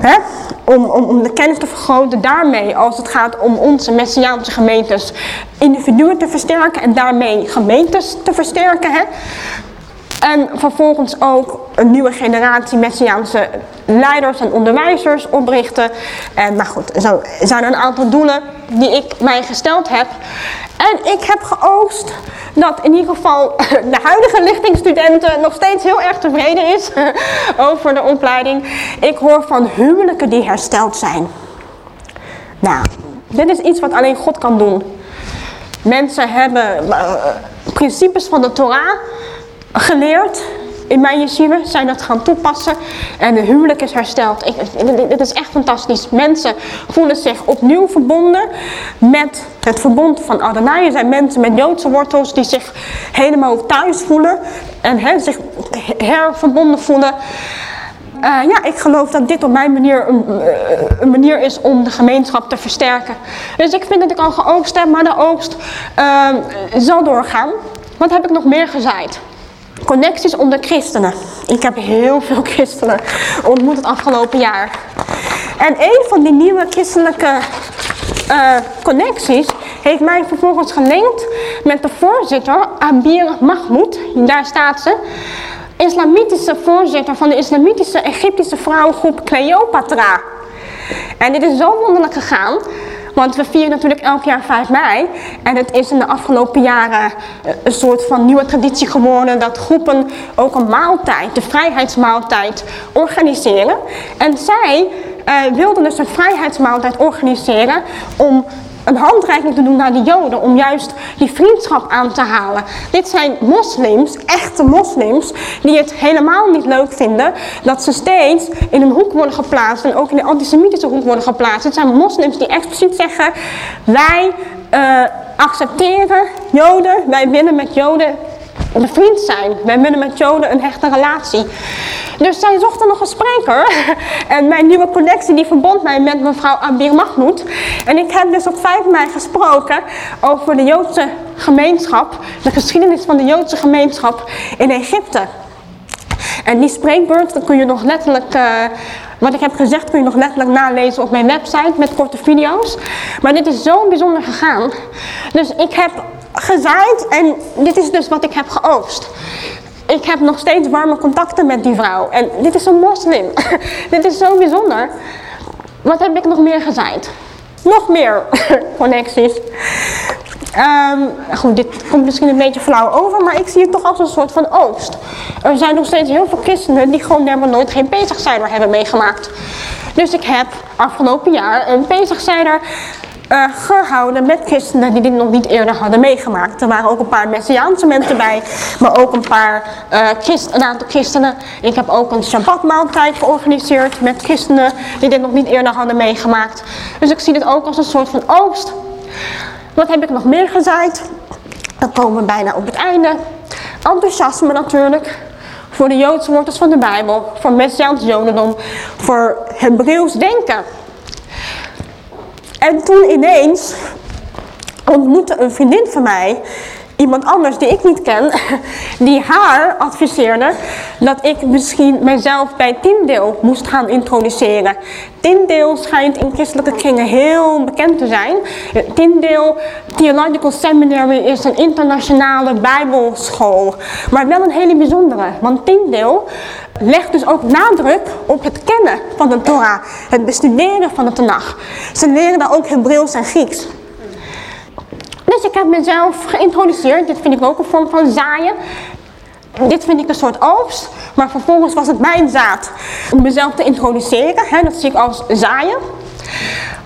S1: Hè? Om, om, om de kennis te vergroten daarmee als het gaat om onze Messiaanse gemeentes. Individuen te versterken en daarmee gemeentes te versterken. Hè? En vervolgens ook een nieuwe generatie Messiaanse leiders en onderwijzers oprichten. En maar goed, zo zijn er een aantal doelen die ik mij gesteld heb. En ik heb geoogst dat in ieder geval de huidige lichtingstudenten nog steeds heel erg tevreden is over de opleiding. Ik hoor van huwelijken die hersteld zijn. Nou, dit is iets wat alleen God kan doen. Mensen hebben uh, principes van de Torah geleerd in mijn yeshiva, zijn dat gaan toepassen en de huwelijk is hersteld. Ik, dit is echt fantastisch. Mensen voelen zich opnieuw verbonden met het verbond van Adonai. Er zijn mensen met Joodse wortels die zich helemaal thuis voelen en zich herverbonden voelen. Uh, ja, ik geloof dat dit op mijn manier een, uh, een, manier is om de gemeenschap te versterken. Dus ik vind dat ik al geoogst heb, maar de oogst uh, zal doorgaan. Wat heb ik nog meer gezaaid? Connecties onder christenen. Ik heb heel veel christenen ontmoet het afgelopen jaar. En een van die nieuwe christelijke uh, connecties heeft mij vervolgens gelinkt met de voorzitter Abir Mahmoud. Daar staat ze. Islamitische voorzitter van de islamitische Egyptische vrouwengroep Cleopatra. En dit is zo wonderlijk gegaan. Want we vieren natuurlijk elk jaar 5 mei. En het is in de afgelopen jaren eh, een soort van nieuwe traditie geworden dat groepen ook een maaltijd, de vrijheidsmaaltijd, organiseren. En zij uh, wilden dus een vrijheidsmaaltijd organiseren om een handreiking te doen naar de Joden om juist die vriendschap aan te halen. Dit zijn moslims, echte moslims, die het helemaal niet leuk vinden dat ze steeds in een hoek worden geplaatst en ook in de antisemitische hoek worden geplaatst. Het zijn moslims die expliciet zeggen, wij uh, accepteren Joden, wij willen met Joden vriend zijn. Wij willen met Joden een hechte relatie. Dus zij zochten nog een spreker. En mijn nieuwe connectie die verbond mij met mevrouw Abir Mahmoud. En ik heb dus op 5 mei gesproken over de Joodse gemeenschap. De geschiedenis van de Joodse gemeenschap in Egypte. En die spreekbeurt, dat kun je nog letterlijk... Uh, wat ik heb gezegd kun je nog letterlijk nalezen op mijn website met korte video's. Maar dit is zo bijzonder gegaan. Dus ik heb gezaaid en dit is dus wat ik heb geoogst. Ik heb nog steeds warme contacten met die vrouw. En dit is een moslim. dit is zo bijzonder. Wat heb ik nog meer gezaaid? Nog meer connecties. Um, goed, dit komt misschien een beetje flauw over, maar ik zie het toch als een soort van oogst. Er zijn nog steeds heel veel christenen die gewoon helemaal nooit geen Pesachcijder hebben meegemaakt. Dus ik heb afgelopen jaar een Pesachcijder uh, gehouden met christenen die dit nog niet eerder hadden meegemaakt. Er waren ook een paar Messiaanse mensen bij, maar ook een paar uh, christ, een aantal christenen. Ik heb ook een Shabbatmaaltijd georganiseerd met christenen die dit nog niet eerder hadden meegemaakt. Dus ik zie dit ook als een soort van oogst. Wat heb ik nog meer gezaaid? Dan komen we bijna op het einde. Enthousiasme natuurlijk. Voor de Joodse wortels van de Bijbel. Voor Messiaans Jodendom. Voor Hebreeuws denken. En toen ineens ontmoette een vriendin van mij iemand anders die ik niet ken, die haar adviseerde dat ik misschien mezelf bij Tindeel moest gaan introduceren. Tindeel schijnt in christelijke kringen heel bekend te zijn. Tindeel Theological Seminary is een internationale bijbelschool, maar wel een hele bijzondere. Want Tindeel legt dus ook nadruk op het kennen van de Torah, het bestuderen van de Tanach. Ze leren daar ook Hebreeuws en Grieks. Dus ik heb mezelf geïntroduceerd. Dit vind ik ook een vorm van zaaien. Dit vind ik een soort oogst. Maar vervolgens was het mijn zaad om mezelf te introduceren. Hè, dat zie ik als zaaien.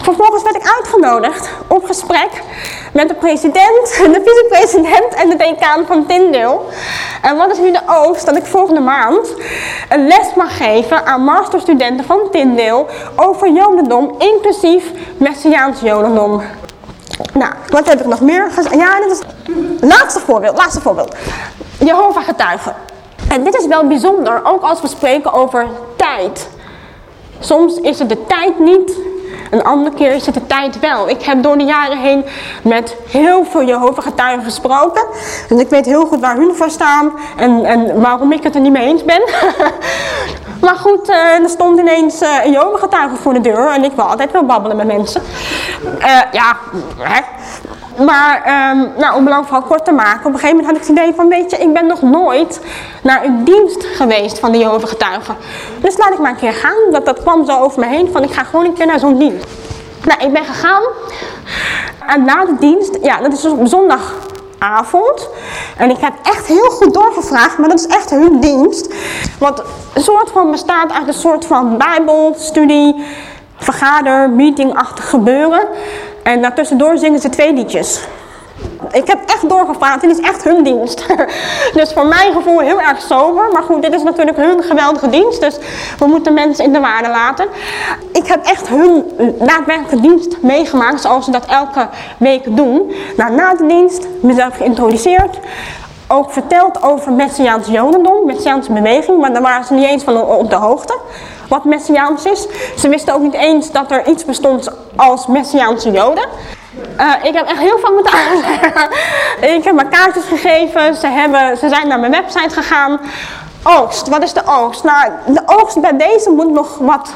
S1: Vervolgens werd ik uitgenodigd op gesprek met de president, de vicepresident en de decaan van Tindeel. En wat is nu de oogst dat ik volgende maand een les mag geven aan masterstudenten van Tindeel over Jodendom, inclusief Messiaans Jodendom. Nou, wat heb ik nog meer gezegd? Ja, dit is... Laatste voorbeeld, laatste voorbeeld. Jehovah getuigen. En dit is wel bijzonder, ook als we spreken over tijd. Soms is het de tijd niet, een andere keer is het de tijd wel. Ik heb door de jaren heen met heel veel Jehovah getuigen gesproken. Dus ik weet heel goed waar hun voor staan en, en waarom ik het er niet mee eens ben. maar goed, uh, er stond ineens uh, een Jehovah getuige voor de deur en ik wil altijd wel babbelen met mensen. Uh, ja, hè. Maar um, nou, om lang kort te maken, op een gegeven moment had ik het idee van, weet je, ik ben nog nooit naar een dienst geweest van de Jehovah getuigen. Dus laat ik maar een keer gaan. Dat, dat kwam zo over me heen van, ik ga gewoon een keer naar zo'n dienst. Nou, ik ben gegaan. En na de dienst, ja, dat is dus op zondagavond. En ik heb echt heel goed doorgevraagd, maar dat is echt hun dienst. Want een soort van bestaat uit een soort van bijbelstudie, vergader, meetingachtig gebeuren. En daartussendoor zingen ze twee liedjes. Ik heb echt doorgevraagd, dit is echt hun dienst. dus voor mijn gevoel heel erg sober. Maar goed, dit is natuurlijk hun geweldige dienst. Dus we moeten mensen in de waarde laten. Ik heb echt hun daadwerkelijke dienst meegemaakt. Zoals ze dat elke week doen. Nou, na de dienst mezelf geïntroduceerd. Ook verteld over Messiaans Jodendom, Messiaanse beweging. Maar daar waren ze niet eens van op de hoogte wat Messiaans is. Ze wisten ook niet eens dat er iets bestond als Messiaanse Joden. Uh, ik heb echt heel veel moeten aanleggen. ik heb mijn kaartjes gegeven. Ze, hebben, ze zijn naar mijn website gegaan. Oogst, wat is de oogst? Nou, de oogst bij deze moet nog wat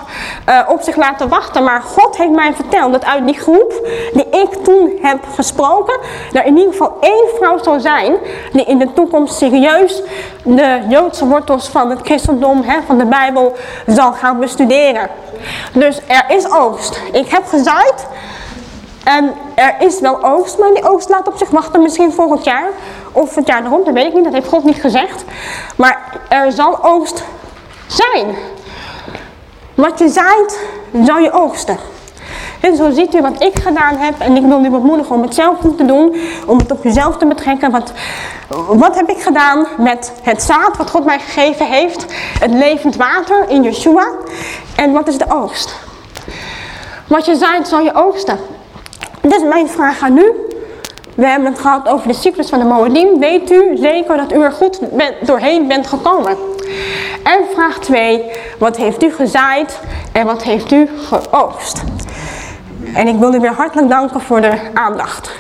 S1: uh, op zich laten wachten. Maar God heeft mij verteld dat uit die groep die ik toen heb gesproken, er in ieder geval één vrouw zal zijn die in de toekomst serieus de Joodse wortels van het christendom, hè, van de Bijbel, zal gaan bestuderen. Dus er is oogst. Ik heb gezaaid en er is wel oogst, maar die oogst laat op zich wachten misschien volgend jaar. Of het jaar erop, dat weet ik niet, dat heeft God niet gezegd. Maar er zal oogst zijn. Wat je zaait, zal je oogsten. En zo ziet u wat ik gedaan heb. En ik wil u bemoedigen om het zelf te doen. Om het op jezelf te betrekken. Wat, wat heb ik gedaan met het zaad wat God mij gegeven heeft. Het levend water in Yeshua. En wat is de oogst? Wat je zaait zal je oogsten. Dus mijn vraag aan u. We hebben het gehad over de cyclus van de Moedim. Weet u zeker dat u er goed doorheen bent gekomen? En vraag 2. Wat heeft u gezaaid en wat heeft u geoogst? En ik wil u weer hartelijk danken voor de aandacht.